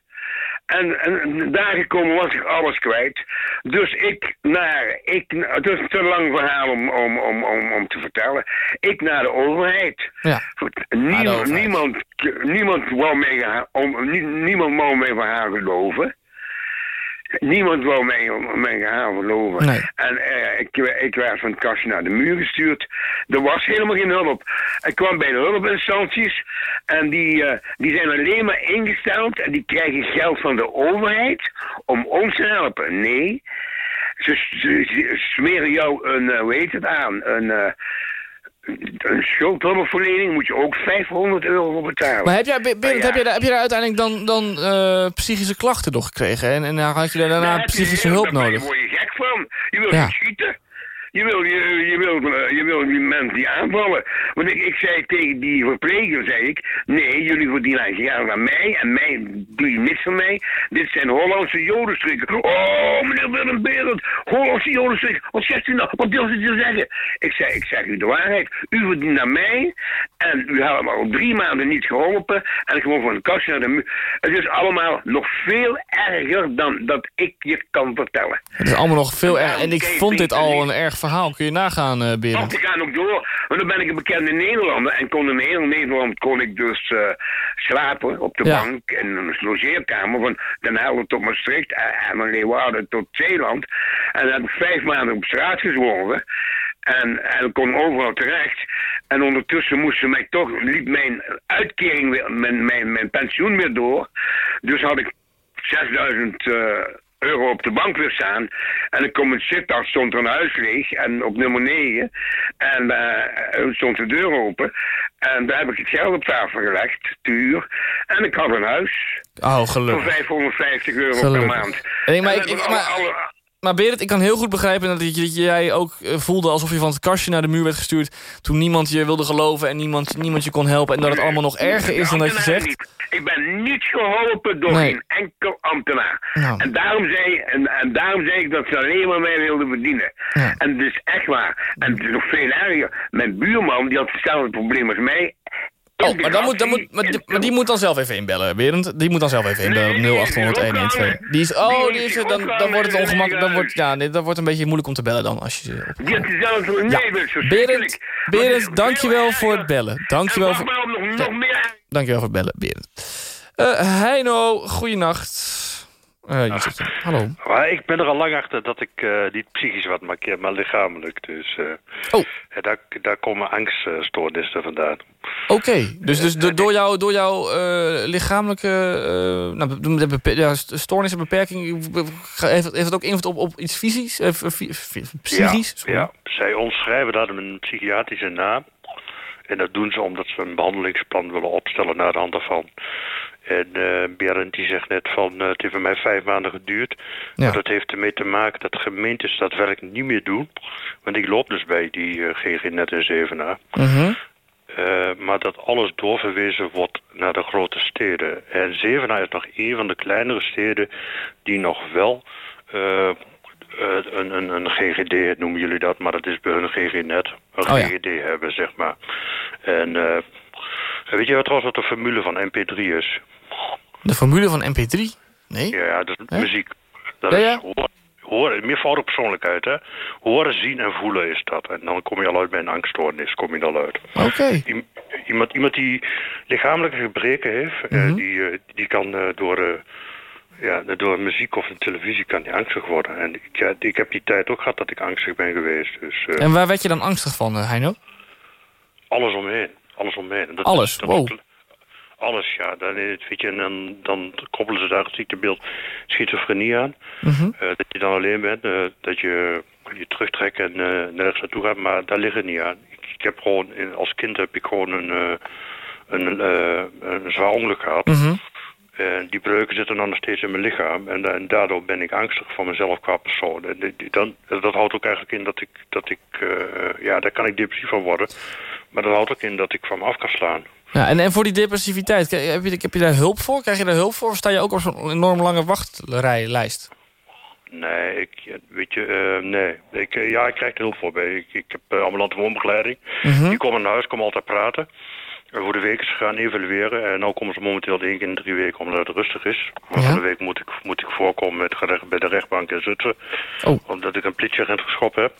O: En, en daar gekomen was ik alles kwijt. Dus ik naar... Ik, het is een te lang verhaal om, om, om, om, om te vertellen. Ik naar de overheid.
F: Ja.
O: Niemand,
F: de overheid.
O: niemand, niemand, wou geha- om, nie- niemand wou mij van haar geloven. Niemand wou mij, mij gaan geloven.
F: Nee.
O: En eh, ik, ik werd van het kastje naar de muur gestuurd. Er was helemaal geen hulp. Ik kwam bij de hulpinstanties en die, eh, die zijn alleen maar ingesteld en die krijgen geld van de overheid om ons te helpen. Nee, ze, ze, ze smeren jou een, eh, hoe heet het aan, een, een schuldhulpverlening moet je ook 500 euro voor betalen.
F: Maar heb jij, Berend,
O: Nou ja.
F: heb, je daar, heb je daar uiteindelijk dan, dan eh, psychische klachten door gekregen? En, en had je daarna
O: Daar je
F: psychische hulp nodig?
O: Daar word je gek van. Je wil
F: Ja.
O: niet schieten. Je wil, je, je, wil, eh, je wil die mensen die aanvallen. Want ik, ik zei tegen die verpleger, zei ik... Nee, jullie verdienen geld aan mij. En mij doe je niks van mij. Dit zijn Hollandse jodenstrikken. Oh, meneer Willem Berend. Hollandse jodenstrikken. Wat zegt u nou? Wat durft u te zeggen? Ik zei, ik zeg u de waarheid. U verdient aan mij. En u hebt me al drie maanden niet geholpen. En ik gewoon van de kast naar de muur. Het is allemaal nog veel erger dan dat ik je kan vertellen.
F: Het is allemaal nog veel erg. En ik vond dit al
O: niet.
F: een erg verhaal. Kun je nagaan, eh
O: Want
F: Berend?
O: ik ga nog door. Want dan ben ik een bekende Nederlander. En kon in heel Nederland kon ik dus eh, slapen op de
F: Ja.
O: bank. In een logeerkamer van Den Helder tot Maastricht. En en van Leeuwarden tot Zeeland. En dan heb ik vijf maanden op straat gezworven. En, en ik kon overal terecht. En ondertussen moesten mij toch, liep mijn uitkering, weer, mijn, mijn, mijn pensioen weer door. Dus had ik 6000 eh, euro op de bank weer staan. En dan kom ik zitten, stond er een huis leeg. En op nummer 9. En eh stond de deur open. En daar heb ik het geld op tafel gelegd, te huur. En ik had een huis.
F: Oh,
O: Voor
F: gelukkig.
O: 550 euro per maand.
F: Nee, maar ik- ik-
O: alle-
F: maar-
O: alle-
F: Maar Berend, ik kan heel goed begrijpen dat, je, dat jij ook eh, voelde alsof je van het kastje naar de muur werd gestuurd. Toen niemand je wilde geloven en niemand, niemand je kon helpen. En dat het allemaal nog erger is dan dat je zegt.
O: Ik ben niet geholpen door
F: Nee.
O: geen enkel ambtenaar.
F: Nou.
O: En, daarom zei, en, en daarom zei ik dat ze alleen maar mij wilden verdienen. En het is echt waar. En het is nog veel erger. Mijn buurman die had hetzelfde probleem als mij.
F: Oh, maar, dan moet, dan moet, maar, die, maar die moet dan zelf even inbellen, Berend. Die moet dan zelf even inbellen op 0800 112. Die is, oh, die is, dan, dan wordt het ongemakkelijk. Dan wordt, ja, nee, dan wordt het een beetje moeilijk om te bellen dan. Als je, op- Ja.
O: dat is
F: Berend. Berend dankjewel voor het bellen. Dankjewel voor,
O: meer
F: dankjewel voor het bellen, Berend. Eh Heino, goeienacht. Er. Hallo.
P: Maar ik ben er al lang achter dat ik eh, niet psychisch wat markeer, maar lichamelijk. Dus eh,
F: oh.
P: daar, daar komen angststoornissen vandaan.
F: Oké, dus, dus do- door, jou, door jouw eh, lichamelijke nou, de ja, stoornis en beperking... be- heeft het, heeft het ook invloed op, op iets fysisch? Fy- fy- psychisch?
P: Ja, ja, zij omschrijven dat een psychiatrische naam. En dat doen ze omdat ze een behandelingsplan willen opstellen naar de hand daarvan. En eh Berend die zegt net van, eh, het heeft bij mij vijf maanden geduurd.
F: Ja.
P: Maar dat heeft ermee te maken dat gemeentes dat werk niet meer doen. Want ik loop dus bij die eh, GG Net in Zevenaar.
F: Mhm.
P: Maar dat alles doorverwezen wordt naar de grote steden. En Zevenaar is nog een van de kleinere steden die nog wel een, een, een GGD, noemen jullie dat, maar dat is bij hun GG-net, een
F: Oh ja.
P: GGD hebben, zeg maar. En weet je wat trouwens wat de formule van MP3 is?
F: De formule van MP3? Nee?
P: Ja, dat is muziek. Dat
F: Ja,
P: is
F: ja.
P: horen, horen, meervoudige persoonlijkheid, hè. Horen, zien en voelen is dat. En dan kom je al uit bij een angststoornis, kom je al uit.
F: Oké.
P: Iemand, iemand die lichamelijke gebreken heeft, eh,
F: Mhm.
P: die, eh, die kan eh, door, ja, door muziek of de televisie kan die angstig worden. En ik, ja, ik heb die tijd ook gehad dat ik angstig ben geweest. Dus
F: En waar werd je dan angstig van, Heino?
P: alles omheen. Alles omheen. En Dat,
F: Alles?
P: dat-
F: Wow.
P: Alles, ja. Dan, het, weet je, en dan, dan koppelen ze daar het ziektebeeld schizofrenie aan. Eh, dat je dan alleen bent, eh, dat je je terugtrekt en eh, nergens naartoe gaat, maar daar ligt het niet aan. Ik, ik heb gewoon, als kind heb ik gewoon een, eh, een, eh, een zwaar ongeluk gehad.
F: Mhm.
P: En die breuken zitten dan nog steeds in mijn lichaam. En, en daardoor ben ik angstig voor mezelf qua persoon. En dan, dat houdt ook eigenlijk in dat ik, dat ik eh, ja, daar kan ik depressief van worden. Maar dat houdt ook in dat ik van me af kan slaan.
F: Ja, en, en voor die depressiviteit, heb je, heb je daar hulp voor? Krijg je daar hulp voor? Of sta je ook op zo'n enorm lange wachtrijlijst?
P: Nee, ik, weet je, eh, nee. Ik, eh, ja, ik krijg er hulp voor bij. Ik, ik heb ambulante woonbegeleiding.
F: Mhm.
P: Die komen naar huis, komen altijd praten. Uh, hoe de week is gegaan, evalueren. En nu komen ze momenteel één keer in drie weken omdat het rustig is. Maar
F: Ja.
P: van de week moet ik, moet ik voorkomen met bij de rechtbank in Zutphen.
F: Oh.
P: Omdat ik een politieagent geschopt heb.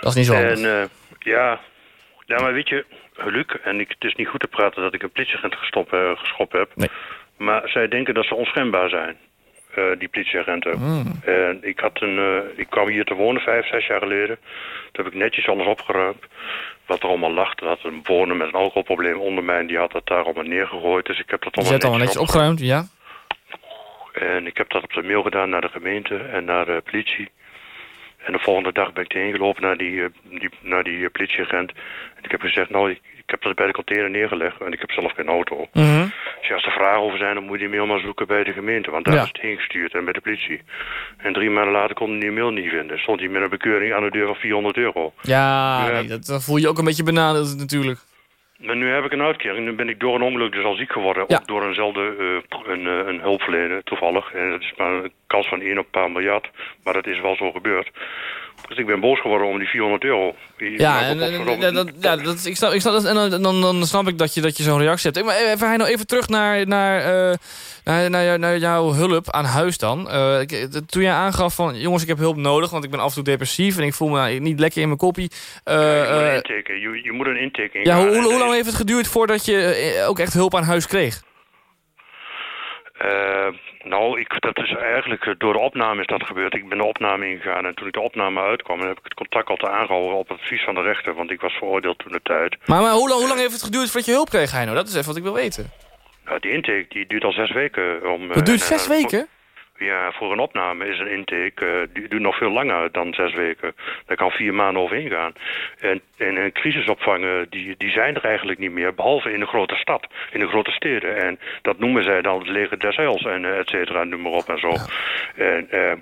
F: Dat is niet zo.
P: En eh, ja, ja, maar weet je, Luc, en ik, het is niet goed te praten dat ik een politieagent gestopt, eh, geschopt heb.
F: Nee.
P: Maar zij denken dat ze onschendbaar zijn, eh, die politieagenten.
F: Hmm.
P: En ik, had een, eh, ik kwam hier te wonen vijf, zes jaar geleden. Toen heb ik netjes alles opgeruimd. Wat er allemaal lag, had een bewoner met een alcoholprobleem onder mij... die had dat daar allemaal neergegooid. Dus ik heb dat
F: Je
P: allemaal
F: zet allemaal netjes opgeruimd, ja?
P: en ik heb dat op de mail gedaan naar de gemeente en naar de politie. En de volgende dag ben ik erheen gelopen naar die, eh, die, naar die eh, politieagent. En ik heb gezegd, nou, ik, ik heb dat bij de container neergelegd. En ik heb zelf geen auto.
F: Mhm.
P: Dus als er vragen over zijn, dan moet je die mail maar zoeken bij de gemeente. Want daar
F: Ja.
P: is het heen gestuurd en bij de politie. En drie maanden later konden die mail niet vinden. Stond hij met een bekeuring aan de deur van 400 euro.
F: Ja,
P: Ja.
F: nee, dat, dan voel je ook een beetje benadeeld natuurlijk.
P: Maar nu heb ik een uitkering. Nu ben ik door een ongeluk dus al ziek geworden.
F: Ja.
P: Ook door eenzelfde eh, een, eh, een hulpverlener, toevallig. En dat is maar een kans van 1 op een paar miljard. Maar dat is wel zo gebeurd. Dus ik ben boos geworden om die 400 euro. Die
F: Ja, en, dat, ja dat, ik snap, ik snap, dat- en dan, dan, dan snap ik dat je, dat je zo'n reactie hebt. Maar even, even terug naar, naar, eh, naar, naar, jou- naar jouw hulp aan huis dan. Eh, de- toen jij aangaf van, jongens, ik heb hulp nodig... want ik ben af en toe depressief en ik voel me niet lekker in mijn koppie. Eh,
P: je, moet een
F: eh,
P: intake, je, je moet een intake
F: ja, hoe, lang heeft het geduurd voordat je eh, ook echt hulp aan huis kreeg?
P: Eh, nou, ik, dat is eigenlijk eh, door de opname is dat gebeurd. Ik ben de opname ingegaan en toen ik de opname uitkwam... heb ik het contact altijd aangehouden op advies van de rechter... want ik was veroordeeld toen de tijd.
F: Maar, maar hoe, lang, hoe lang heeft het geduurd voordat je hulp kreeg, Heino? Dat is even wat ik wil weten.
P: Die intake die duurt al zes weken. Om, eh,
F: Het duurt
P: en,
F: zes
P: eh,
F: weken?
P: Ja, voor een opname is een intake, uh, die duurt nog veel langer dan zes weken. Daar kan vier maanden overheen gaan. En, en, en crisisopvangen, die, die zijn er eigenlijk niet meer, behalve in de grote stad, in de grote steden. En dat noemen zij dan het leger des heils en uh, et cetera, noem maar op en zo. En, uh,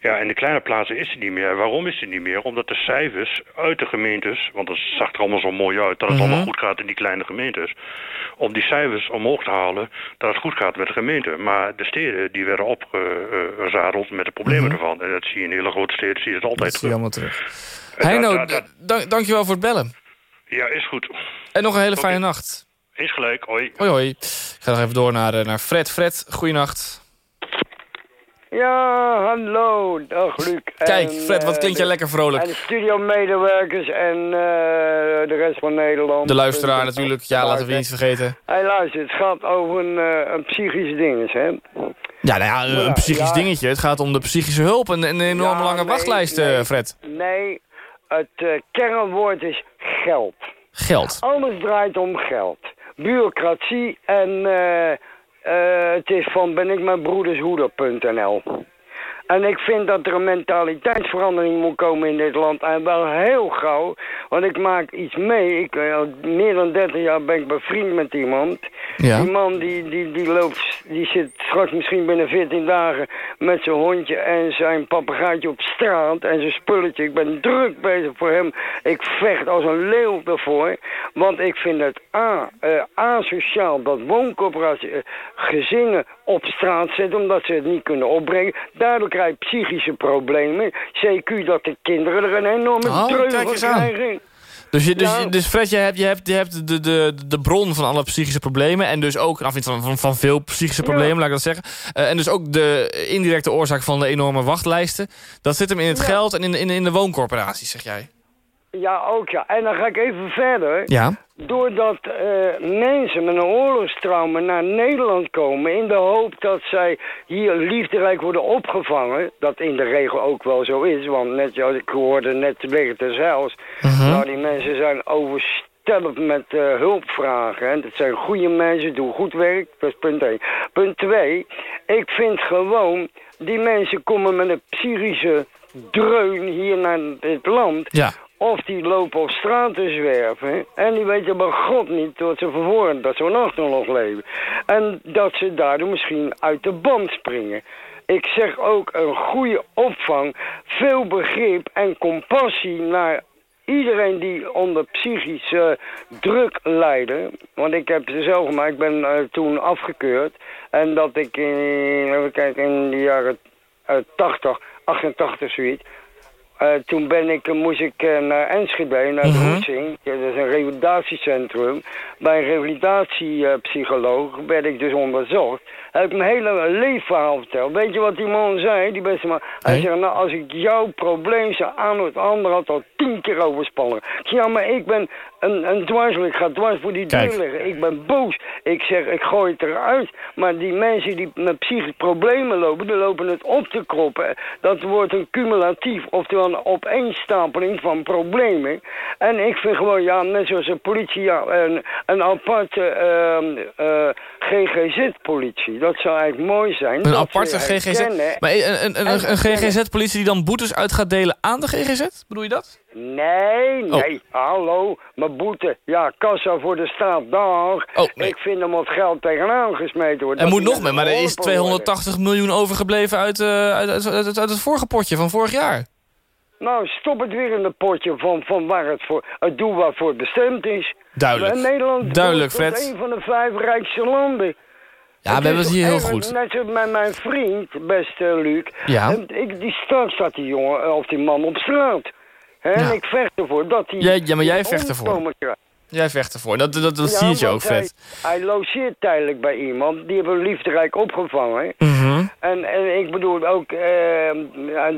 P: ja, in de kleine plaatsen is het niet meer. Waarom is het niet meer? Omdat de cijfers uit de gemeentes... want het zag er allemaal zo mooi uit dat het
F: Mhm.
P: allemaal goed gaat in die kleine gemeentes... om die cijfers omhoog te halen dat het goed gaat met de gemeente. Maar de steden die werden opgezadeld met de problemen
F: Mhm.
P: ervan. En dat zie je in hele grote steden zie je het altijd
F: Dat zie je allemaal terug.
P: En
F: Heino, dankjewel voor het bellen.
P: Ja, is goed.
F: En nog een hele fijne nacht.
P: Eens gelijk, hoi.
F: Hoi, hoi. Ik ga nog even door naar, eh, naar Fred. Fred, goeienacht.
Q: Ja, hallo. Dag Luc.
F: Kijk,
Q: En,
F: Fred, wat
Q: eh,
F: klinkt jij lekker vrolijk.
Q: En de studiomedewerkers en eh, de rest van Nederland.
F: De luisteraar natuurlijk, ja, laten we niet vergeten.
Q: Hey, luister, het gaat over een, eh, een psychisch ding, hè?
F: Ja, nou ja, een
Q: Ja,
F: psychisch
Q: ja.
F: dingetje. Het gaat om de psychische hulp en een enorme
Q: Ja,
F: lange
Q: nee,
F: wachtlijst,
Q: nee.
F: Fred.
Q: Nee, het kernwoord is geld.
F: Geld.
Q: Alles draait om geld. Bureaucratie en eh, het is van ben ik mijn broedershoeder.nl. En ik vind dat er een mentaliteitsverandering moet komen in dit land. En wel heel gauw. Want ik maak iets mee. Ik, eh, meer dan 30 jaar ben ik bevriend met iemand.
F: Ja.
Q: Die man die, die, die loopt, die zit straks misschien binnen 14 dagen met zijn hondje en zijn papegaaitje op straat en zijn spulletje. Ik ben druk bezig voor hem. Ik vecht als een leeuw ervoor. Want ik vind het A, eh, asociaal dat wooncoöperaties eh, gezinnen op straat zetten omdat ze het niet kunnen opbrengen. Daardoor psychische problemen. CQ dat de kinderen er een enorme
F: Oh,
Q: krijgen.
F: Dus, je, dus,
Q: Ja.
F: dus Fred, je hebt, je hebt, je hebt de, de, de bron van alle psychische problemen... en dus ook nou, van, van, van veel psychische problemen, laat ik dat zeggen. Eh, en dus ook de indirecte oorzaak van de enorme wachtlijsten. Dat zit hem in het
Q: Ja.
F: geld en in, in, in de wooncorporaties, zeg jij.
Q: Ja, ook ja. En dan ga ik even verder.
F: Ja.
Q: Doordat eh, mensen met een oorlogstrauma naar Nederland komen... in de hoop dat zij hier liefderijk worden opgevangen... dat in de regel ook wel zo is... want net zoals ik hoorde net liggen ter zelfs... nou, die mensen zijn overstelpt met eh, hulpvragen. En dat zijn goede mensen, doen goed werk. Dat is punt 1. Punt 2, ik vind gewoon... die mensen komen met een psychische dreun hier naar dit land...
F: Ja.
Q: Of die lopen op straat te zwerven. En die weten bij God niet wat ze verwoorden. Dat ze een achterlog leven. En dat ze daardoor misschien uit de band springen. Ik zeg ook een goede opvang. Veel begrip en compassie naar iedereen die onder psychische druk lijden. Want ik heb ze zelf gemaakt. Ik ben eh, toen afgekeurd. En dat ik in, even kijken, in de jaren eh, 80, 88 zoiets... Eh, toen ben ik, moest ik eh, naar Enschede, naar de
F: Mhm.
Q: Dat is een revalidatiecentrum. Bij een revalidatiepsycholoog werd ik dus onderzocht. Heb ik mijn hele leefverhaal verteld. Weet je wat die man zei, die beste man? Hij zei, nou als ik jouw probleem zou aan het ander had al tien keer overspannen. Ik zeg, ja maar ik ben een, een dwarsel, ik ga dwars voor die deur liggen. Ik ben boos. Ik zeg, ik gooi het eruit. Maar die mensen die met psychische problemen lopen, die lopen het op te kroppen. Dat wordt een cumulatief, oftewel een opeenstapeling van problemen. En ik vind gewoon, ja, net zoals de politie, ja, een, een aparte ehm, eh, GGZ-politie. Dat zou eigenlijk mooi zijn.
F: Een
Q: dat
F: aparte GGZ. Maar een, een, een,
Q: en
F: een, een. GGZ-politie die dan boetes uit gaat delen aan de GGZ? Bedoel je dat?
Q: Nee,
F: Oh.
Q: nee, hallo, mijn boete. Ja, kassa voor de staat, dag. Ik vind hem wat geld tegenaan gesmeten wordt.
F: Er moet nog meer, maar er is
Q: mensen geholpen
F: 280 miljoen overgebleven uit, eh, uit, uit, uit, uit het vorige potje van vorig jaar.
Q: worden. Nou, stop het weer in het potje van, van waar het voor, het doel waarvoor het bestemd is.
F: Duidelijk.
Q: En Nederland
F: Duidelijk, Fred.
Q: een van de vijf rijkste landen.
F: Ja, we hebben het
Q: is
F: hier heel goed.
Q: Net zoals met mijn vriend, beste Luc.
F: Ja.
Q: En ik, die straks staat die jongen, of die man op straat. Hè, En
F: Ja.
Q: ik vecht ervoor dat hij...
F: Jij- ja, maar jij vecht ervoor.
Q: krijgt.
F: Jij vecht ervoor. Dat, dat, dat
Q: Ja,
F: zie je ook,
Q: want hij- logeert tijdelijk bij iemand. Die hebben we liefderijk opgevangen.
F: Mhm.
Q: En, en ik bedoel ook eh,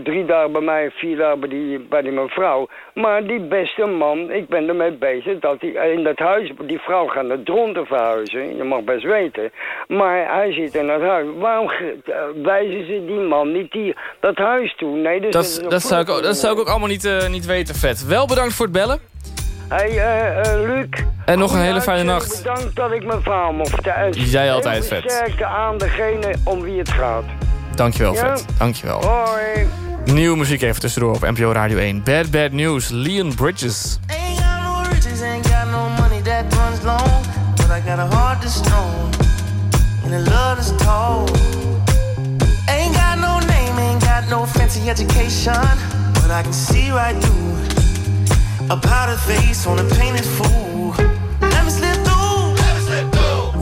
Q: drie dagen bij mij, vier dagen bij die, bij die mevrouw. Maar die beste man, ik ben ermee bezig dat hij in dat huis, die vrouw gaat naar Dronten verhuizen. Je mag best weten. Maar hij zit in dat huis. Waarom eh, wijzen ze die man niet die, dat huis toe? Nee, dus
F: Dat,
Q: een
F: dat, zou ik, dat zou ik ook allemaal niet, eh, niet weten, Fred. Wel bedankt voor het bellen.
Q: Hey, eh, eh, Luc.
F: En nog een hele fijne nacht.
Q: Bedankt dat ik mijn verhaal mocht vertellen.
F: Jij altijd, vet.
Q: sterkte aan degene om wie het gaat.
F: Dankjewel,
Q: Ja.
F: Fred. Dankjewel.
Q: Hoi.
F: Nieuwe muziek even tussendoor op NPO Radio 1. Bad Bad News, Leon Bridges.
R: Ain't got no riches, ain't got no money that runs long. But I got a heart that's strong and a love that's tall. Ain't got no name, ain't got no fancy education. But I can see right through a powdered face on a painted fool. Let me slip through.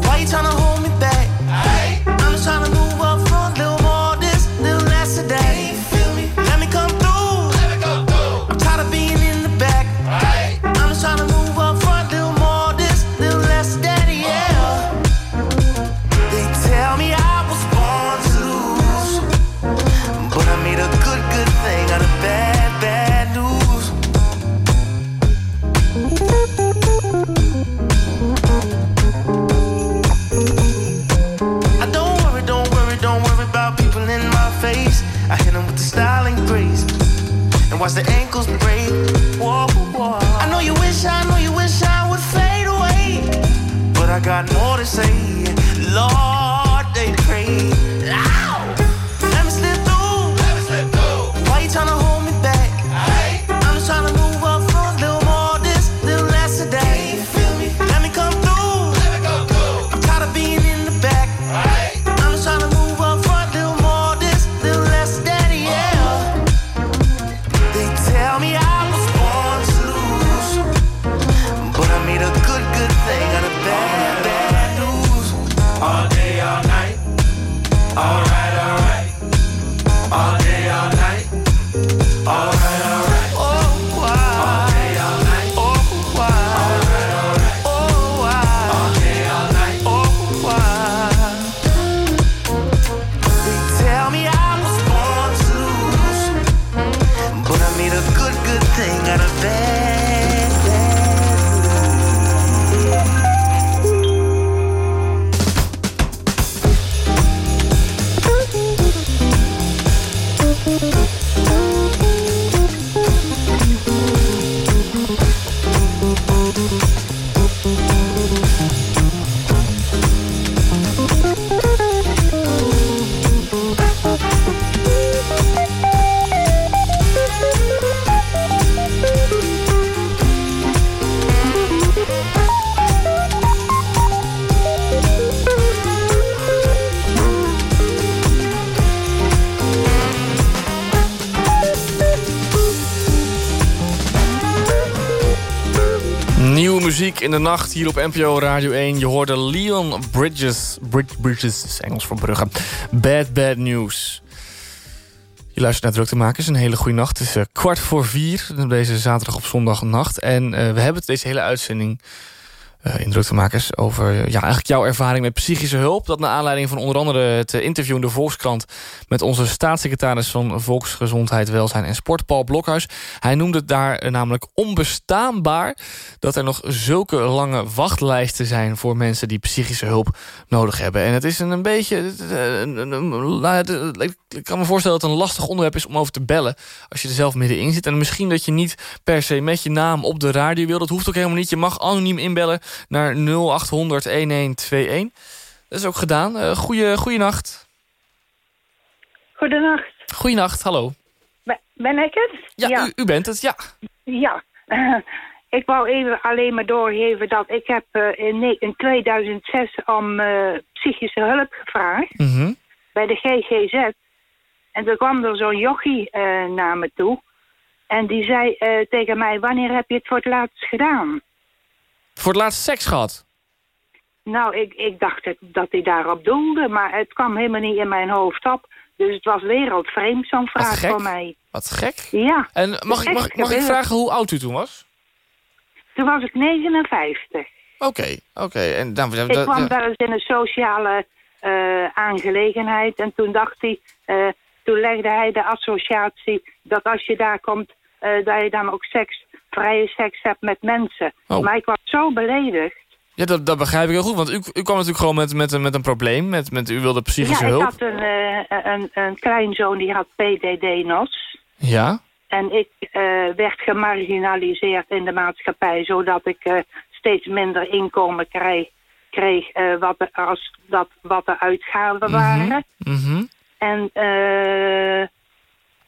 R: Why you tryna hold me back? Watch the ankles break. Whoa, whoa. I know you wish, I know you wish I would fade away, but I got more to say. Lord, in
F: de nacht hier op NPO Radio 1. Je hoorde Leon Bridges. Brid- Bridges is Engels voor bruggen. Bad Bad News. Je luistert naar Druktemakers. Een hele goede nacht. Het is eh, kwart voor vier. Deze zaterdag op zondagnacht. En eh, we hebben het deze hele uitzending in Druktemakers... over eh, ja, eigenlijk jouw ervaring met psychische hulp. Dat naar aanleiding van onder andere het eh, interview in de Volkskrant... met onze staatssecretaris van Volksgezondheid, Welzijn en Sport, Paul Blokhuis. Hij noemde het daar eh, namelijk onbestaanbaar... dat er nog zulke lange wachtlijsten zijn... voor mensen die psychische hulp nodig hebben. En het is een, een beetje... nou, ik kan me voorstellen dat het een lastig onderwerp is om over te bellen... als je er zelf middenin zit. En misschien dat je niet per se met je naam op de radio wil. Dat hoeft ook helemaal niet. Je mag anoniem inbellen naar 0800 1121. Dat is ook gedaan. Eh goeie, goeienacht.
S: Goedenacht.
F: Goeienacht, hallo.
S: Ben, ik het?
F: Ja, U, u bent het, ja.
S: Ja. ik wou even alleen maar doorgeven dat ik heb eh, in, in 2006 om eh, psychische hulp gevraagd
F: Mhm.
S: bij de GGZ. En toen kwam er zo'n jochie naar me toe. En die zei tegen mij, wanneer heb je het voor het laatst gedaan?
F: Voor het laatst seks gehad?
S: Nou, ik, ik dacht het- dat hij daarop doelde, maar het kwam helemaal niet in mijn hoofd op. Dus het was wereldvreemd, zo'n vraag voor mij.
F: Wat gek.
S: Ja.
F: En mag, ik, mag, ik- mag ik vragen hoe oud u toen was?
S: Toen was ik 59.
F: Oké, oké. En dan,
S: Ik kwam wel eens in een sociale eh, aangelegenheid en toen dacht hij, eh, toen legde hij de associatie dat als je daar komt, eh, dat je dan ook seks, vrije seks hebt met mensen.
F: Oh.
S: Maar ik was zo beledigd.
F: Ja, dat, dat begrijp ik heel goed. Want u, u kwam natuurlijk gewoon met, met, een- met een probleem. Met, met, u wilde psychische
S: ja, ik
F: hulp.
S: had een, eh, een, een kleinzoon die had PDD-NOS.
F: Ja?
S: En ik eh, werd gemarginaliseerd in de maatschappij, zodat ik eh, steeds minder inkomen kreeg, kreeg wat, de, als dat, wat de uitgaven waren.
F: Mhm.
S: En eh,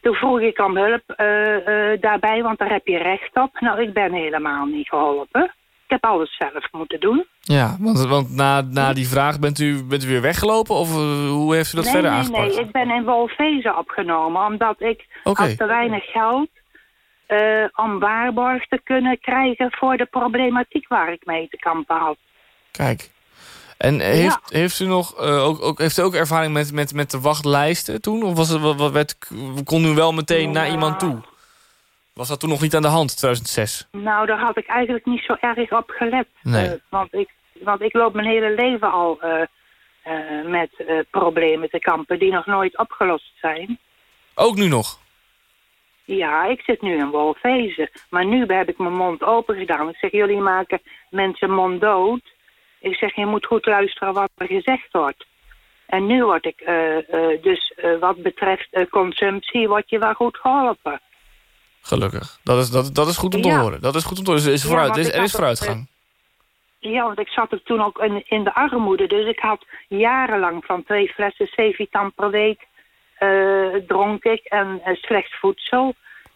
S: toen vroeg ik om hulp eh, eh, daarbij, want daar heb je recht op. Nou, ik ben helemaal niet geholpen. Ik heb alles zelf moeten doen.
F: Ja, want, want na, na die vraag bent u, bent u weer weggelopen? Of eh, hoe heeft u dat
S: nee,
F: verder
S: nee,
F: aangepakt?
S: nee, ik ben in Wolfezen opgenomen, omdat ik had te weinig geld om waarborg te kunnen krijgen voor de problematiek waar ik mee te kampen had.
F: Kijk. En heeft, heeft u nog eh, ook, ook, heeft u ook ervaring met, met, met de wachtlijsten toen? Of was het, wat, werd, kon u wel meteen naar iemand toe? Was dat toen nog niet aan de hand, 2006?
S: Nou, daar had ik eigenlijk niet zo erg op gelet.
F: Nee.
S: Eh, want, ik, want ik loop mijn hele leven al eh, met problemen te kampen die nog nooit opgelost zijn.
F: Ook nu nog?
S: Ja, ik zit nu in Wolfezen. Maar nu heb ik mijn mond open gedaan. Ik zeg, jullie maken mensen mond dood. Ik zeg, je moet goed luisteren wat er gezegd wordt. En nu word ik, eh, eh, dus eh, wat betreft consumptie, word je wel goed geholpen.
F: Gelukkig. Dat is, dat, dat is goed om te
S: Ja.
F: horen. Dat is goed om te horen. Er is, vooruit, er is, er is
S: had ook,
F: vooruitgang.
S: Ja, want ik zat er toen ook in, in de armoede. Dus ik had jarenlang van twee flessen Cevitan per week dronk ik. En slecht voedsel.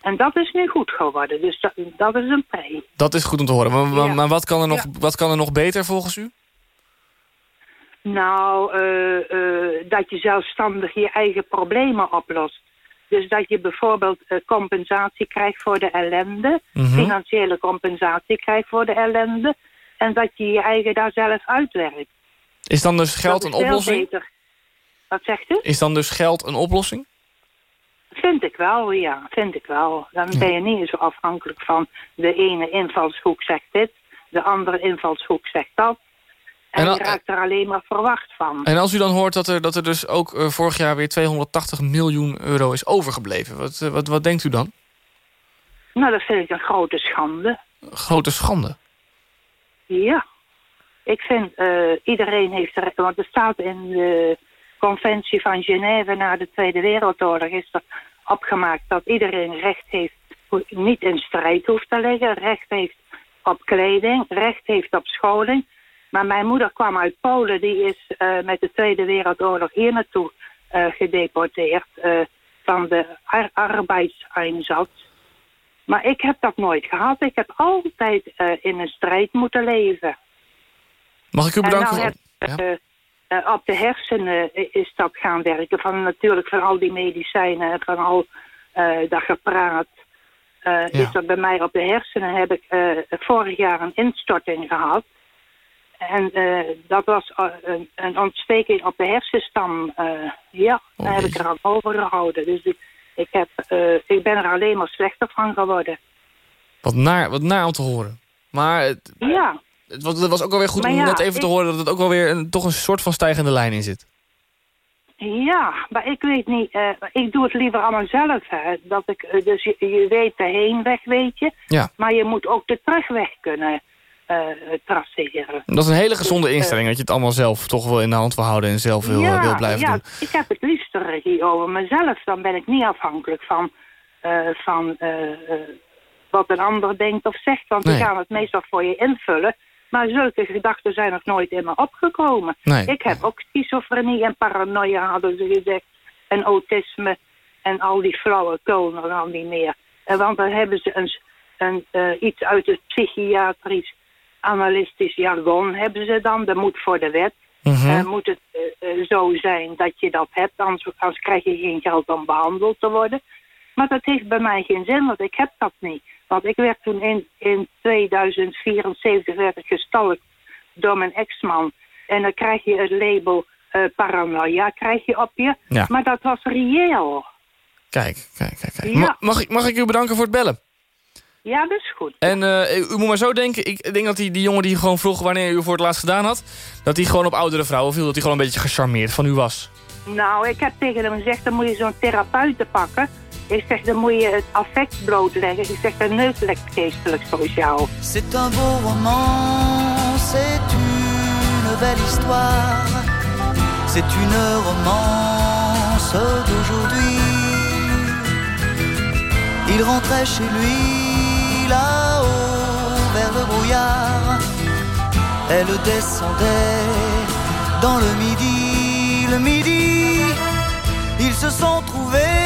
S: En dat is nu goed geworden. Dus dat, dat is een pre.
F: Dat is goed om te horen. Maar, maar,
S: Ja.
F: maar wat, kan er nog, wat kan er nog beter volgens u?
S: Nou, eh, eh, dat je zelfstandig je eigen problemen oplost. Dus dat je bijvoorbeeld eh, compensatie krijgt voor de ellende.
F: Mhm.
S: Financiële compensatie krijgt voor de ellende. En dat je je eigen daar zelf uitwerkt.
F: Is dan dus geld een oplossing?
S: beter. Wat zegt u?
F: Is dan dus geld een oplossing?
S: Vind ik wel, ja. Vind ik wel. Dan ben je niet zo afhankelijk van de ene invalshoek zegt dit. De andere invalshoek zegt dat. En,
F: En
S: je raakt er alleen maar verwacht van.
F: En als u dan hoort dat er, dat er dus ook eh, vorig jaar weer 280 miljoen euro is overgebleven. Wat, eh, wat, wat denkt u dan?
S: Nou, dat vind ik een grote schande.
F: Grote schande.
S: Ja. Ik vind, eh, iedereen heeft er... Want er staat in de conventie van Genève na de Tweede Wereldoorlog... is er opgemaakt dat iedereen recht heeft... niet in strijd hoeft te liggen. Recht heeft op kleding. Recht heeft op scholing. Maar mijn moeder kwam uit Polen. Die is eh, met de Tweede Wereldoorlog hier naartoe eh, gedeporteerd... eh, van de ar arbeidseinsatz. Maar ik heb dat nooit gehad. Ik heb altijd in een strijd moeten leven.
F: Mag ik u bedanken?
S: En nou heb, eh, eh, op de hersenen is dat gaan werken. Van, natuurlijk van al die medicijnen en van al eh, dat gepraat. eh, Is dat bij mij op de hersenen heb ik vorig jaar een instorting gehad. En dat was een, een ontsteking op de hersenstam. ja, daar heb ik er aan overgehouden. Dus ik, ik, heb, ik ben er alleen maar slechter van geworden.
F: Wat naar, wat naar om te horen. Maar het,
S: Ja.
F: Het, was, het was ook alweer goed
S: Maar
F: om
S: ja,
F: net even te horen... dat het ook alweer een, toch een soort van stijgende lijn in zit.
S: Ja, maar ik weet niet, eh, ik doe het liever allemaal zelf. Hè. Dat ik, eh, dus je, je weet de heenweg, weet je.
F: Ja.
S: Maar je moet ook de terugweg kunnen eh traceren.
F: Dat is een hele gezonde
S: Dus,
F: instelling... dat je het allemaal zelf toch wel in de hand wil houden... en zelf wil,
S: ja,
F: wil blijven
S: ja,
F: doen.
S: ik heb het liefst de regie over mezelf. Dan ben ik niet afhankelijk van, van wat een ander denkt of zegt. Want
F: Nee.
S: die gaan het meestal voor je invullen. Maar zulke gedachten zijn nog nooit in me opgekomen.
F: Nee.
S: Ik heb ook schizofrenie en paranoia, hadden ze gezegd. En autisme en al die flauwekul nog al niet meer. En want dan hebben ze een, een, eh, iets uit het psychiatrisch analistisch jargon hebben ze dan. Dat moet voor de wet.
F: Mhm.
S: Eh, moet het eh, eh, zo zijn dat je dat hebt, anders, anders krijg je geen geld om behandeld te worden. Maar dat heeft bij mij geen zin, want ik heb dat niet. Want ik werd toen in, in 2074 werd ik gestalkt door mijn ex-man. En dan krijg je het label eh, paranoia krijg je op je.
F: Ja.
S: Maar dat was reëel.
F: Kijk, kijk, kijk. kijk.
S: Ja.
F: Ma- Mag, ik, mag ik u bedanken voor het bellen?
S: Ja, dat is goed.
F: En eh, u moet maar zo denken. Ik denk dat die, die jongen die gewoon vroeg wanneer u voor het laatst gedaan had... dat hij gewoon op oudere vrouwen viel. Dat hij gewoon een beetje gecharmeerd van u was.
S: Nou, ik heb tegen hem gezegd, dan moet je zo'n therapeut pakken. Ik zeg, dan moet je het affect blootleggen. Ik zeg, dat neukt geestelijk sociaal.
I: C'est un beau roman, c'est une belle histoire. C'est une romance d'aujourd'hui. Il rentrait chez lui là-haut vers le brouillard. Elle descendait dans le midi, le midi. Ils se sont trouvés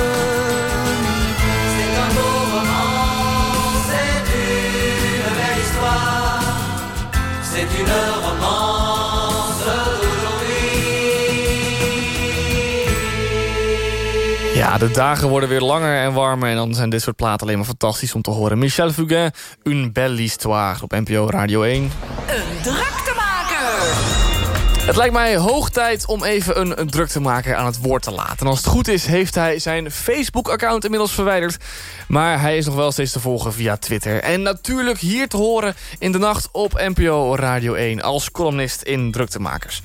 F: Ja, de dagen worden weer langer en warmer... en dan zijn dit soort platen alleen maar fantastisch om te horen. Michel Fugain, Une belle histoire op NPO Radio 1.
C: Een.
F: Het lijkt mij hoog tijd om even een, druktemaker aan het woord te laten. En als het goed is, heeft hij zijn Facebook-account inmiddels verwijderd. Maar hij is nog wel steeds te volgen via Twitter. En natuurlijk hier te horen in de nacht op NPO Radio 1... als columnist in Druktemakers.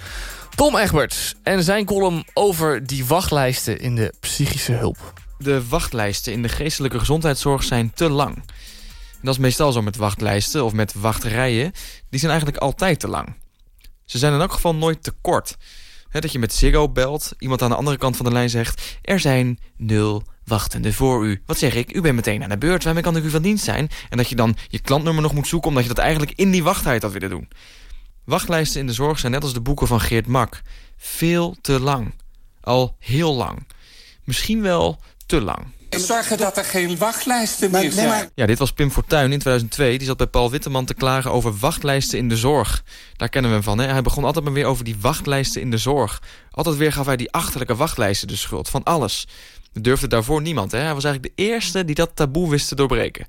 F: Tom Egberts en zijn column over die wachtlijsten in de psychische hulp.
T: De wachtlijsten in de geestelijke gezondheidszorg zijn te lang. Dat is meestal zo met wachtlijsten of met wachtrijen. Die zijn eigenlijk altijd te lang. Ze zijn in elk geval nooit te kort. He, dat je met Ziggo belt, iemand aan de andere kant van de lijn zegt... er zijn nul wachtenden voor u. Wat zeg ik? U bent meteen aan de beurt. Waarmee kan ik u van dienst zijn? En dat je dan je klantnummer nog moet zoeken... omdat je dat eigenlijk in die wachttijd had willen doen. Wachtlijsten in de zorg zijn net als de boeken van Geert Mak. Veel te lang. Al heel lang. Misschien wel te lang.
E: Zorgen dat er geen wachtlijsten meer zijn.
T: Ja, dit was Pim Fortuyn in 2002. Die zat bij Paul Witteman te klagen over wachtlijsten in de zorg. Daar kennen we hem van. Hè? Hij begon altijd maar weer over die wachtlijsten in de zorg. Altijd weer gaf hij die achterlijke wachtlijsten de schuld. Van alles. Dat durfde daarvoor niemand. Hè? Hij was eigenlijk de eerste die dat taboe wist te doorbreken.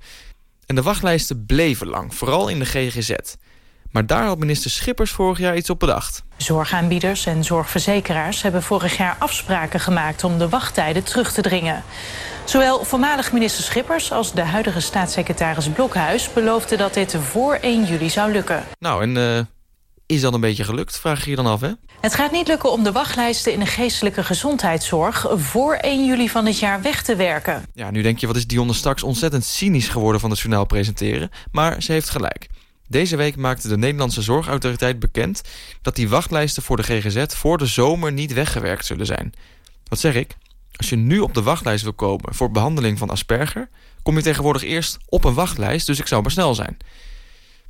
T: En de wachtlijsten bleven lang. Vooral in de GGZ. Maar daar had minister Schippers vorig jaar iets op bedacht.
U: Zorgaanbieders en zorgverzekeraars hebben vorig jaar afspraken gemaakt om de wachttijden terug te dringen. Zowel voormalig minister Schippers als de huidige staatssecretaris Blokhuis beloofden dat dit voor 1 juli zou lukken.
T: Nou, en uh, is dat een beetje gelukt, vraag je je dan af, hè?
U: Het gaat niet lukken om de wachtlijsten in de geestelijke gezondheidszorg voor 1 juli van dit jaar weg te werken.
T: Ja, nu denk je, wat is Dionne straks ontzettend cynisch geworden van het journaal presenteren. Maar ze heeft gelijk. Deze week maakte de Nederlandse Zorgautoriteit bekend... dat die wachtlijsten voor de GGZ voor de zomer niet weggewerkt zullen zijn. Wat zeg ik? Als je nu op de wachtlijst wil komen voor behandeling van Asperger... kom je tegenwoordig eerst op een wachtlijst, dus ik zou maar snel zijn.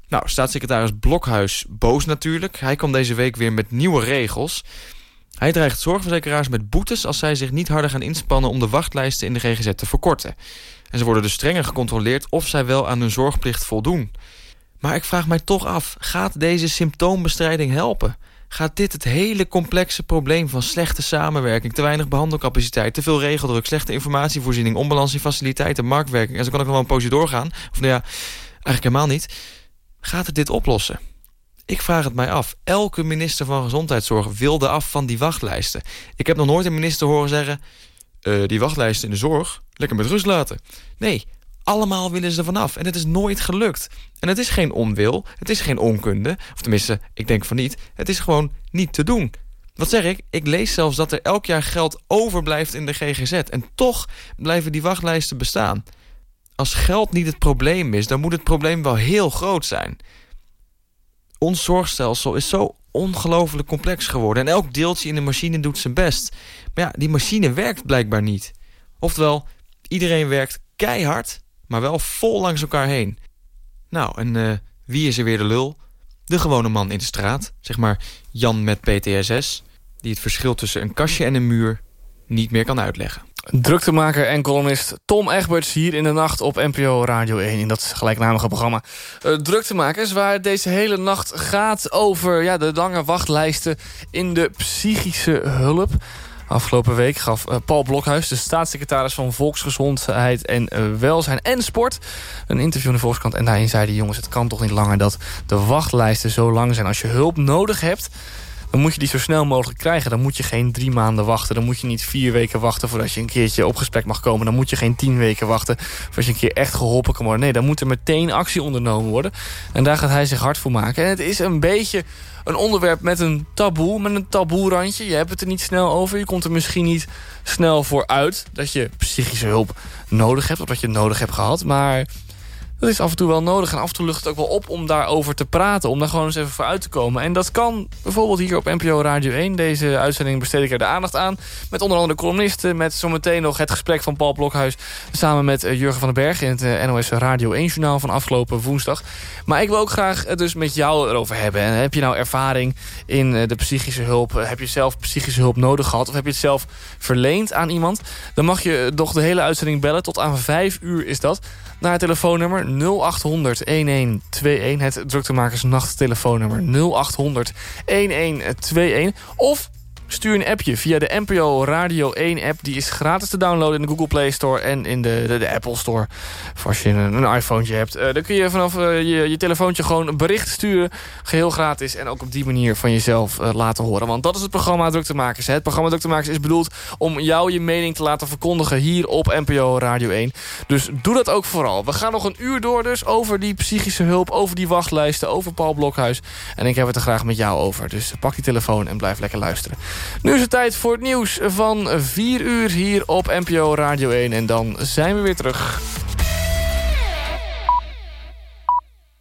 T: Nou, staatssecretaris Blokhuis boos natuurlijk. Hij kwam deze week weer met nieuwe regels. Hij dreigt zorgverzekeraars met boetes... als zij zich niet harder gaan inspannen om de wachtlijsten in de GGZ te verkorten. En ze worden dus strenger gecontroleerd of zij wel aan hun zorgplicht voldoen. Maar ik vraag mij toch af, gaat deze symptoombestrijding helpen? Gaat dit het hele complexe probleem van slechte samenwerking... te weinig behandelcapaciteit, te veel regeldruk... slechte informatievoorziening, onbalans in faciliteiten, marktwerking... en zo kan ik wel een poosje doorgaan. Of nou ja, eigenlijk helemaal niet. Gaat het dit oplossen? Ik vraag het mij af. Elke minister van Gezondheidszorg wilde af van die wachtlijsten. Ik heb nog nooit een minister horen zeggen... Uh, die wachtlijsten in de zorg, lekker met rust laten. Nee, allemaal willen ze vanaf. En het is nooit gelukt. En het is geen onwil, het is geen onkunde. Of tenminste, ik denk van niet. Het is gewoon niet te doen. Wat zeg ik? Ik lees zelfs dat er elk jaar geld overblijft in de GGZ. En toch blijven die wachtlijsten bestaan. Als geld niet het probleem is, dan moet het probleem wel heel groot zijn. Ons zorgstelsel is zo ongelooflijk complex geworden. En elk deeltje in de machine doet zijn best. Maar ja, die machine werkt blijkbaar niet. Oftewel, iedereen werkt keihard maar wel vol langs elkaar heen. Nou, en uh, wie is er weer de lul? De gewone man in de straat, zeg maar Jan met PTSS... die het verschil tussen een kastje en een muur niet meer kan uitleggen.
F: Druktemaker en columnist Tom Egberts hier in de nacht op NPO Radio 1... in dat gelijknamige programma. Uh, druktemakers waar deze hele nacht gaat over ja, de lange wachtlijsten... in de psychische hulp... Afgelopen week gaf eh, Paul Blokhuis, de staatssecretaris van Volksgezondheid en eh, Welzijn en Sport, een interview in de Volkskrant. En daarin zei hij, jongens, het kan toch niet langer dat de wachtlijsten zo lang zijn. Als je hulp nodig hebt, dan moet je die zo snel mogelijk krijgen. Dan moet je geen drie maanden wachten. Dan moet je niet vier weken wachten voordat je een keertje op gesprek mag komen. Dan moet je geen tien weken wachten voordat je een keer echt geholpen kan worden. Nee, dan moet er meteen actie ondernomen worden. En daar gaat hij zich hard voor maken. En het is een beetje een onderwerp met een taboe, met een taboe-randje. Je hebt het er niet snel over. Je komt er misschien niet snel voor uit dat je psychische hulp nodig hebt... of dat je het nodig hebt gehad, maar dat is af en toe wel nodig. En af en toe lucht het ook wel op om daarover te praten. Om daar gewoon eens even voor uit te komen. En dat kan bijvoorbeeld hier op NPO Radio 1. Deze uitzending besteed ik er de aandacht aan. Met onder andere columnisten. Met zometeen nog het gesprek van Paul Blokhuis. Samen met eh, Jurgen van den Berg in het eh, NOS Radio 1 journaal van afgelopen woensdag. Maar ik wil ook graag het dus met jou erover hebben. En heb je nou ervaring in eh, de psychische hulp? Heb je zelf psychische hulp nodig gehad? Of heb je het zelf verleend aan iemand? Dan mag je toch de hele uitzending bellen. Tot aan 5 uur is dat naar het telefoonnummer 0800 1121. Het druktemakers nachttelefoonnummer 0800 1121. Of Stuur een appje via de NPO Radio 1 app. Die is gratis te downloaden in de Google Play Store en in de, de, Apple Store. Voor als je een, een iPhone hebt. Uh, dan kun je vanaf uh, je, je telefoontje gewoon een bericht sturen. Geheel gratis. En ook op die manier van jezelf uh, laten horen. Want dat is het programma Druktemakers. Hè? Het programma Druktemakers is bedoeld om jou je mening te laten verkondigen hier op NPO Radio 1. Dus doe dat ook vooral. We gaan nog een uur door dus over die psychische hulp. Over die wachtlijsten. Over Paul Blokhuis. En ik heb het er graag met jou over. Dus pak die telefoon en blijf lekker luisteren. Nu is het tijd voor het nieuws van 4 uur hier op NPO Radio 1. En dan zijn we weer terug.